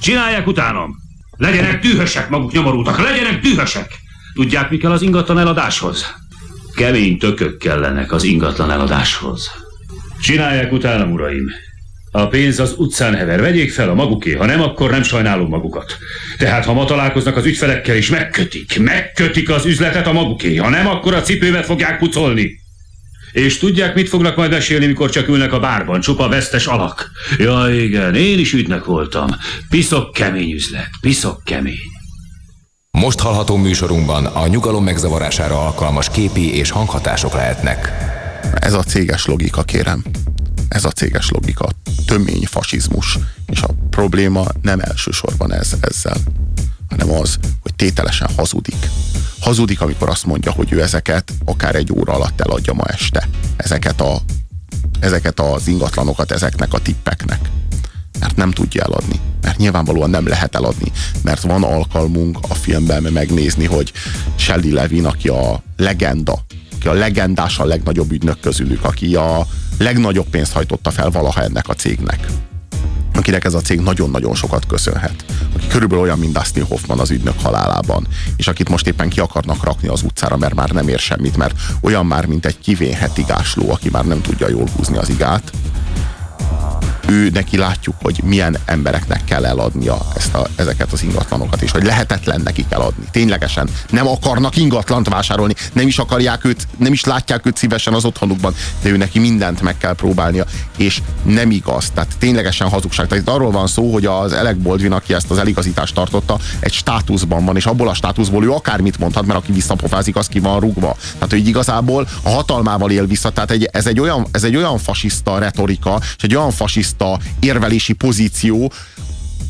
Csinálják utánam. Legyenek dühösek maguk nyomorultak, legyenek dühösek. Tudják, mi kell az ingatlan eladáshoz? Kemény tökök kellenek az ingatlan eladáshoz. Csinálják utánam, uraim. A pénz az utcán hever, vegyék fel a maguké, ha nem, akkor nem sajnálom magukat. Tehát ha ma találkoznak az ügyfelekkel és megkötik, megkötik az üzletet a maguké, ha nem, akkor a cipőmet fogják pucolni. És tudják, mit fognak majd mesélni, mikor csak ülnek a bárban, csupa vesztes alak. Ja igen, én is ügynek voltam. Piszok kemény üzlet, piszok kemény. Most hallható műsorunkban a nyugalom megzavarására alkalmas képi és hanghatások lehetnek. Ez a céges logika, kérem. Ez a céges logika. Tömény fasizmus. És a probléma nem elsősorban ez ezzel, hanem az, hogy tételesen hazudik. Hazudik, amikor azt mondja, hogy ő ezeket akár egy óra alatt eladja ma este. Ezeket, a, ezeket az ingatlanokat ezeknek a tippeknek mert nem tudja eladni. Mert nyilvánvalóan nem lehet eladni, mert van alkalmunk a filmben megnézni, hogy Shelley Levin, aki a legenda, aki a legendás a legnagyobb ügynök közülük, aki a legnagyobb pénzt hajtotta fel valaha ennek a cégnek. Akinek ez a cég nagyon-nagyon sokat köszönhet. Aki körülbelül olyan, mint Dustin Hoffman az ügynök halálában, és akit most éppen ki akarnak rakni az utcára, mert már nem ér semmit, mert olyan már, mint egy kivénhet igásló, aki már nem tudja jól húzni az igát, ő neki látjuk, hogy milyen embereknek kell eladnia ezt a, ezeket az ingatlanokat, és hogy lehetetlen nekik eladni. Ténylegesen nem akarnak ingatlant vásárolni, nem is akarják őt, nem is látják őt szívesen az otthonukban, de ő neki mindent meg kell próbálnia, és nem igaz. Tehát ténylegesen hazugság. Tehát itt arról van szó, hogy az Elek Baldwin, aki ezt az eligazítást tartotta, egy státuszban van, és abból a státuszból ő akármit mondhat, mert aki visszapofázik, az ki van rugva. Tehát, hogy igazából a hatalmával él vissza. Tehát egy, ez, egy olyan, ez egy olyan fasiszta retorika, és egy olyan fasiszta a érvelési pozíció,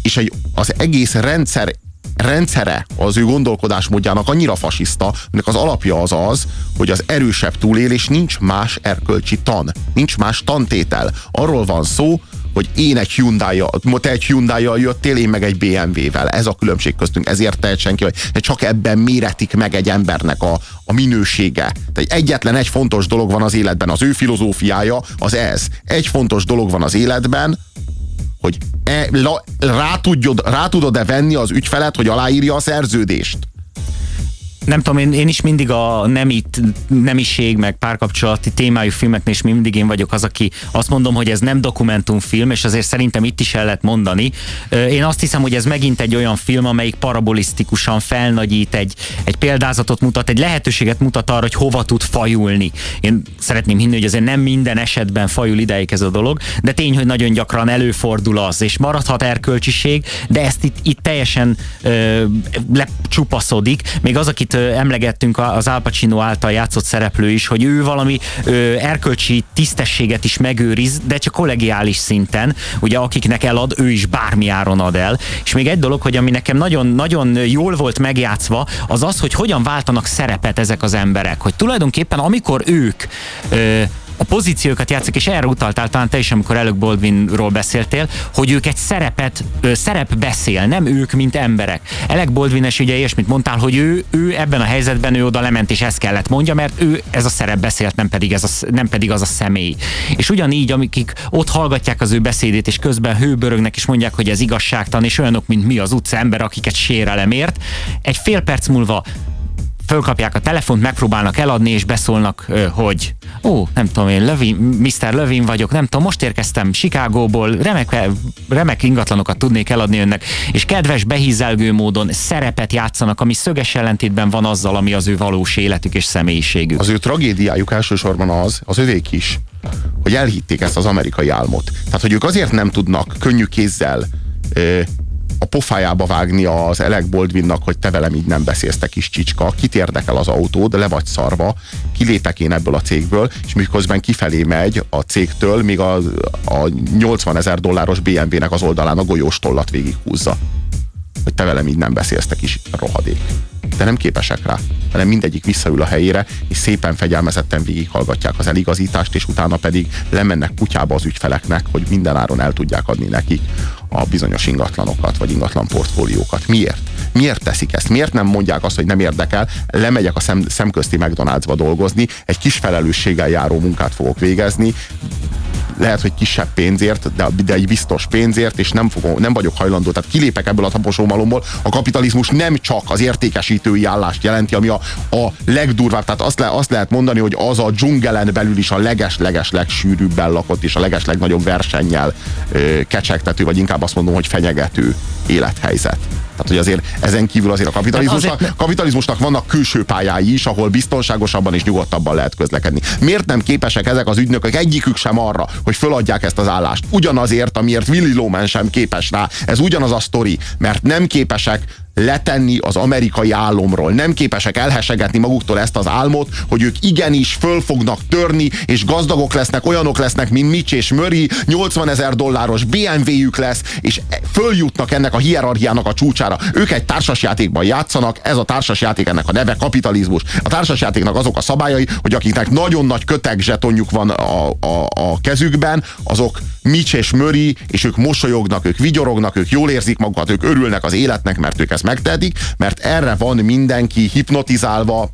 és egy, az egész rendszer rendszere az ő gondolkodásmódjának annyira fasiszta, aminek az alapja az az, hogy az erősebb túlélés nincs más erkölcsi tan, nincs más tantétel. Arról van szó, hogy én egy hyundai te egy hyundai jöttél, én meg egy BMW-vel. Ez a különbség köztünk. Ezért tehet senki, hogy csak ebben méretik meg egy embernek a, a minősége. Tehát egyetlen egy fontos dolog van az életben, az ő filozófiája az ez. Egy fontos dolog van az életben, hogy e, la, rá, tudjod, rá tudod-e venni az ügyfelet, hogy aláírja a szerződést nem tudom, én, én is mindig a nemit, nemiség, meg párkapcsolati témájú filmeknél is mindig én vagyok az, aki azt mondom, hogy ez nem dokumentumfilm, és azért szerintem itt is el lehet mondani. Én azt hiszem, hogy ez megint egy olyan film, amelyik parabolisztikusan felnagyít, egy, egy példázatot mutat, egy lehetőséget mutat arra, hogy hova tud fajulni. Én szeretném hinni, hogy azért nem minden esetben fajul ideig ez a dolog, de tény, hogy nagyon gyakran előfordul az, és maradhat erkölcsiség, de ezt itt, itt teljesen ö, lecsupaszodik. Még az, akit emlegettünk az Al Pacino által játszott szereplő is, hogy ő valami ö, erkölcsi tisztességet is megőriz, de csak kollegiális szinten, ugye akiknek elad, ő is bármi áron ad el. És még egy dolog, hogy ami nekem nagyon, nagyon jól volt megjátszva, az az, hogy hogyan váltanak szerepet ezek az emberek. Hogy tulajdonképpen amikor ők ö, a pozíciókat játszik, és erre utaltál talán te is, amikor előbb Baldwinról beszéltél, hogy ők egy szerepet, szerep beszél, nem ők, mint emberek. Elek Baldwin es ugye ilyesmit mondtál, hogy ő, ő ebben a helyzetben ő oda lement, és ezt kellett mondja, mert ő ez a szerep beszélt, nem pedig, ez a, nem pedig az a személy. És ugyanígy, amikik ott hallgatják az ő beszédét, és közben hőbörögnek, és mondják, hogy ez igazságtalan, és olyanok, mint mi az utca ember, akiket sérelemért, egy fél perc múlva fölkapják a telefont, megpróbálnak eladni, és beszólnak, hogy ó, nem tudom én, Lövin, Mr. Lövin vagyok, nem tudom, most érkeztem Chicagóból, remek, remek ingatlanokat tudnék eladni önnek, és kedves, behízelgő módon szerepet játszanak, ami szöges ellentétben van azzal, ami az ő valós életük és személyiségük. Az ő tragédiájuk elsősorban az, az övék is, hogy elhitték ezt az amerikai álmot. Tehát, hogy ők azért nem tudnak könnyű kézzel a pofájába vágni az Elek Boldvinnak, hogy te velem így nem beszélsz, te kis csicska, kit érdekel az autód, le vagy szarva, kilépek én ebből a cégből, és miközben kifelé megy a cégtől, míg a, a 80 ezer dolláros BMW-nek az oldalán a golyós tollat végighúzza. Hogy te velem így nem beszélsz, te kis rohadék. De nem képesek rá, hanem mindegyik visszaül a helyére, és szépen fegyelmezetten végighallgatják az eligazítást, és utána pedig lemennek kutyába az ügyfeleknek, hogy mindenáron el tudják adni nekik a bizonyos ingatlanokat, vagy ingatlan portfóliókat. Miért? Miért teszik ezt? Miért nem mondják azt, hogy nem érdekel, lemegyek a szem, szemközti McDonald'sba dolgozni, egy kis felelősséggel járó munkát fogok végezni, lehet, hogy kisebb pénzért, de, de egy biztos pénzért, és nem, fogom, nem vagyok hajlandó, tehát kilépek ebből a taposómalomból. A kapitalizmus nem csak az értékesítői állást jelenti, ami a, a legdurvább, tehát azt, le, azt lehet mondani, hogy az a dzsungelen belül is a leges-leges legsűrűbben lakott, és a leges legnagyobb versennyel ö, kecsegtető, vagy inkább azt mondom, hogy fenyegető élethelyzet. Tehát, hogy azért ezen kívül azért a kapitalizmusnak, azért... kapitalizmusnak vannak külső pályái is, ahol biztonságosabban és nyugodtabban lehet közlekedni. Miért nem képesek ezek az ügynökök egyikük sem arra, hogy föladják ezt az állást? Ugyanazért, amiért Willy Loman sem képes rá. Ez ugyanaz a sztori, mert nem képesek letenni az amerikai álomról. Nem képesek elhesegetni maguktól ezt az álmot, hogy ők igenis föl fognak törni, és gazdagok lesznek, olyanok lesznek, mint Mitch és Murray, 80 ezer dolláros BMW-jük lesz, és följutnak ennek a hierarchiának a csúcsára. Ők egy társasjátékban játszanak, ez a társasjáték ennek a neve kapitalizmus. A társasjátéknak azok a szabályai, hogy akiknek nagyon nagy köteg zsetonjuk van a, a, a kezükben, azok Mitch és Murray, és ők mosolyognak, ők vigyorognak, ők jól érzik magukat, ők örülnek az életnek, mert ők ezt megtehetik, mert erre van mindenki hipnotizálva,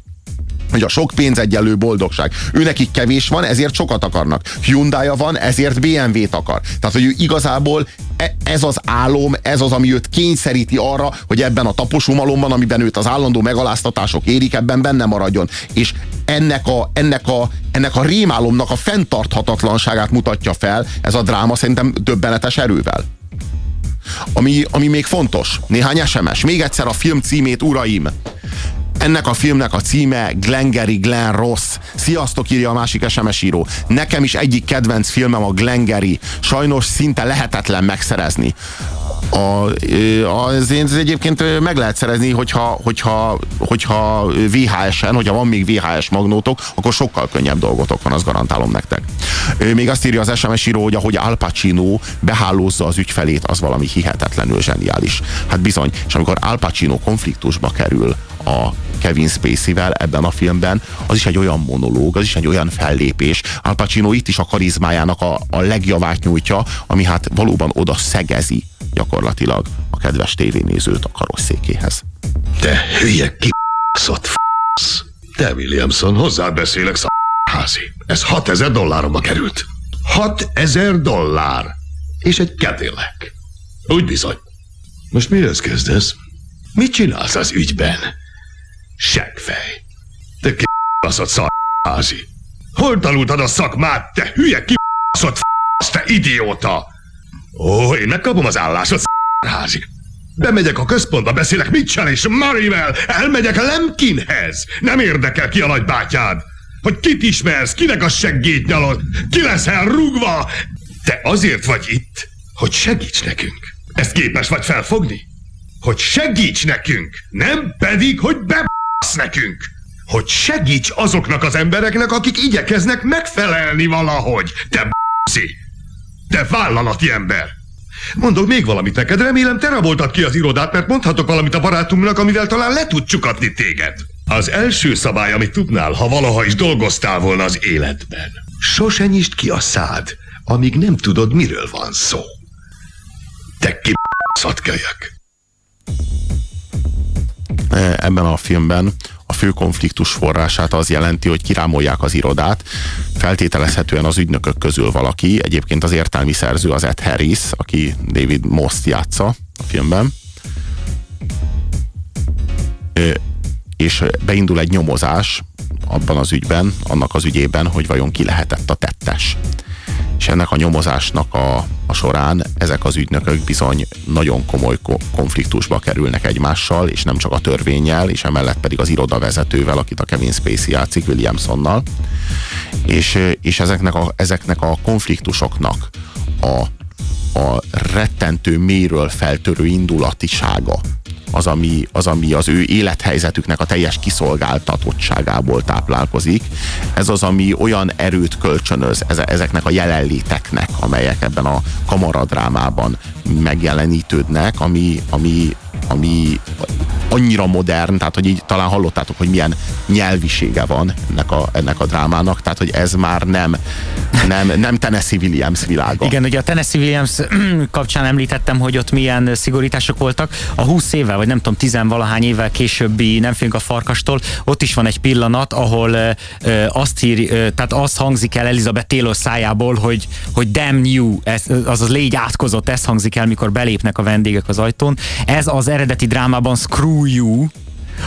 hogy a sok pénz egyenlő boldogság. Ő nekik kevés van, ezért sokat akarnak. hyundai van, ezért BMW-t akar. Tehát, hogy ő igazából e- ez az álom, ez az, ami őt kényszeríti arra, hogy ebben a taposumalomban, amiben őt az állandó megaláztatások érik, ebben benne maradjon. És ennek a, ennek a, ennek a rémálomnak a fenntarthatatlanságát mutatja fel ez a dráma szerintem döbbenetes erővel. Ami, ami még fontos, néhány SMS. Még egyszer a film címét, uraim. Ennek a filmnek a címe Glengeri Glen Ross. Sziasztok, írja a másik SMS író. Nekem is egyik kedvenc filmem a Glengeri. Sajnos szinte lehetetlen megszerezni. A, az, ez egyébként meg lehet szerezni, hogyha, hogyha, hogyha VHS-en, hogyha van még VHS magnótok, akkor sokkal könnyebb dolgotok van, azt garantálom nektek. Még azt írja az SMS író, hogy ahogy Al Pacino behálózza az ügyfelét, az valami hihetetlenül zseniális. Hát bizony, és amikor Al Pacino konfliktusba kerül a Kevin Spacey-vel ebben a filmben, az is egy olyan monológ, az is egy olyan fellépés. Al Pacino itt is a karizmájának a, a legjavát nyújtja, ami hát valóban oda szegezi gyakorlatilag a kedves tévénézőt a karosszékéhez. Te hülye kibaszott f***sz. Te Williamson, hozzád beszélek házi. Ez 6000 dolláromba került. 6000 dollár. És egy kedélek. Úgy bizony. Most mihez kezdesz? Mit csinálsz az ügyben? Seggfej. Te kibaszott szarházi. Hol tanultad a szakmát, te hülye kibaszott te idióta? Ó, én megkapom az állásot, szarházi. Bemegyek a központba, beszélek Mitchell és Marivel, elmegyek Lemkinhez. Nem érdekel ki a nagybátyád. Hogy kit ismersz, kinek a seggét nyalod, ki leszel rúgva. Te azért vagy itt, hogy segíts nekünk. Ezt képes vagy felfogni? Hogy segíts nekünk, nem pedig, hogy bebasz nekünk. Hogy segíts azoknak az embereknek, akik igyekeznek megfelelni valahogy. Te b***szi. Te vállalati ember! Mondok még valamit neked, remélem te raboltad ki az irodát, mert mondhatok valamit a barátunknak, amivel talán le tud csukatni téged. Az első szabály, amit tudnál, ha valaha is dolgoztál volna az életben. Sose nyisd ki a szád, amíg nem tudod, miről van szó. Te ki kölyök. Ebben a filmben a fő konfliktus forrását az jelenti, hogy kirámolják az irodát. Feltételezhetően az ügynökök közül valaki, egyébként az értelmi szerző az Ed Harris, aki David Most játsza a filmben. És beindul egy nyomozás abban az ügyben, annak az ügyében, hogy vajon ki lehetett a tettes és ennek a nyomozásnak a, a során ezek az ügynökök bizony nagyon komoly konfliktusba kerülnek egymással, és nem csak a törvényel, és emellett pedig az irodavezetővel, akit a Kevin Spacey játszik, Williamsonnal. És, és ezeknek, a, ezeknek a konfliktusoknak a, a rettentő méről feltörő indulatisága, az ami, az, ami az ő élethelyzetüknek a teljes kiszolgáltatottságából táplálkozik. Ez az, ami olyan erőt kölcsönöz ezeknek a jelenléteknek, amelyek ebben a kamaradrámában megjelenítődnek, ami, ami, ami annyira modern, tehát hogy így talán hallottátok, hogy milyen nyelvisége van ennek a, ennek a drámának, tehát hogy ez már nem nem, nem Tennessee Williams világa. Igen, ugye a Tennessee Williams kapcsán említettem, hogy ott milyen szigorítások voltak. A 20 évvel, vagy nem tudom, 10 valahány évvel későbbi Nem félünk a farkastól, ott is van egy pillanat, ahol ö, azt ír, ö, tehát azt hangzik el Elizabeth Taylor szájából, hogy, hogy damn you, ez, azaz légy átkozott, ez hangzik el, mikor belépnek a vendégek az ajtón. Ez az eredeti drámában Screw You,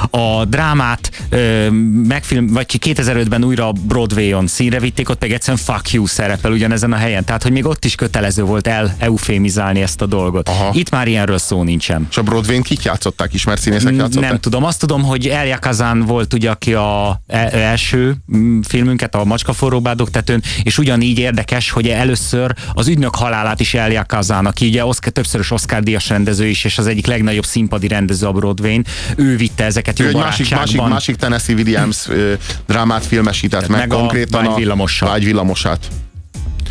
a drámát ö, megfilm, vagy 2005-ben újra Broadway-on színre vitték, ott pedig egyszerűen fuck you szerepel ugyanezen a helyen. Tehát, hogy még ott is kötelező volt el eufémizálni ezt a dolgot. Aha. Itt már ilyenről szó nincsen. És a Broadway-n kik játszották, ismert színészek játszották? Nem tudom. Azt tudom, hogy Elia Kazan volt ugye, aki a e- első mm, filmünket, a Macska forróbádok tetőn, és ugyanígy érdekes, hogy először az ügynök halálát is Elia Kazan, aki ugye Oscar, többszörös Oscar díjas rendező is, és az egyik legnagyobb színpadi rendező a Broadway-n. Ő vitte ezeket jó egy másik, másik, másik Tennessee Williams ö, drámát filmesített meg, meg a konkrétan Vágy villamosát. Vágy villamosát.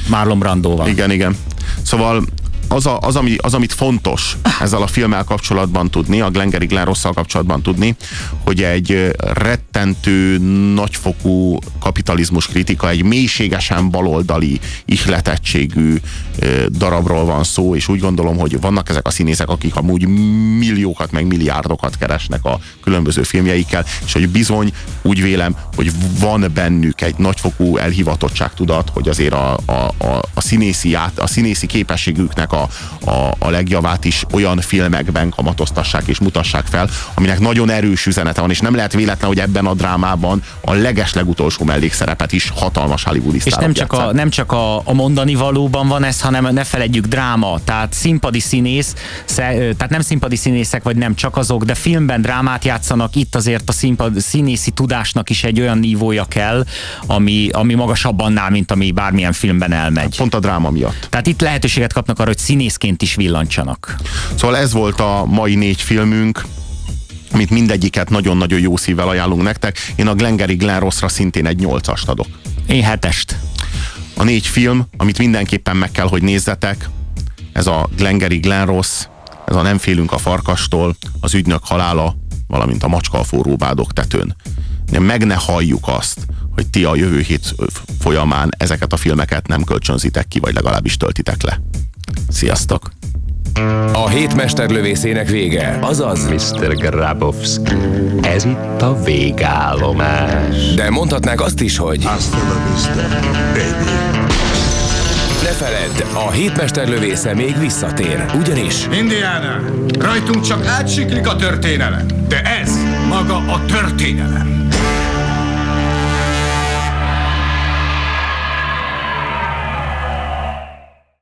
Marlon Brandóval. Igen, igen. Szóval az, a, az, ami, az, amit fontos ezzel a filmmel kapcsolatban tudni, a Glengarry Glen Rosszal kapcsolatban tudni, hogy egy rettentő, nagyfokú kapitalizmus kritika, egy mélységesen baloldali, ihletettségű darabról van szó, és úgy gondolom, hogy vannak ezek a színészek, akik amúgy milliókat, meg milliárdokat keresnek a különböző filmjeikkel, és hogy bizony úgy vélem, hogy van bennük egy nagyfokú elhivatottságtudat, hogy azért a, a, a, a, színészi, át, a színészi képességüknek a, a, a legjavát is olyan filmekben kamatoztassák és mutassák fel, aminek nagyon erős üzenete van, és nem lehet véletlen, hogy ebben a drámában a leges legutolsó mellékszerepet is hatalmas Hollywood És nem csak, a, nem csak a, a mondani valóban van ez, hanem ne feledjük dráma, tehát színpadi színész, sze, tehát nem színpadi színészek, vagy nem csak azok, de filmben drámát játszanak, itt azért a színpad, színészi tudásnak is egy olyan nívója kell, ami, ami magasabb annál, mint ami bármilyen filmben elmegy. Pont a dráma miatt. Tehát itt lehetőséget kapnak arra, hogy színészként is villancsanak. Szóval ez volt a mai négy filmünk, amit mindegyiket nagyon-nagyon jó szívvel ajánlunk nektek. Én a Glengarry Glen Rossra szintén egy nyolcast adok. Én hetest. A négy film, amit mindenképpen meg kell, hogy nézzetek, ez a Glengarry Glen Ross, ez a Nem félünk a farkastól, az ügynök halála, valamint a macska a forró bádok tetőn. De meg ne halljuk azt, hogy ti a jövő hét folyamán ezeket a filmeket nem kölcsönzitek ki, vagy legalábbis töltitek le. Sziasztok! A hét mesterlövészének vége, azaz Mr. Grabowski, ez itt a végállomás. De mondhatnák azt is, hogy Hasta la vista, baby. ne feledd, a hétmesterlövésze még visszatér, ugyanis Indiana, rajtunk csak átsiklik a történelem, de ez maga a történelem.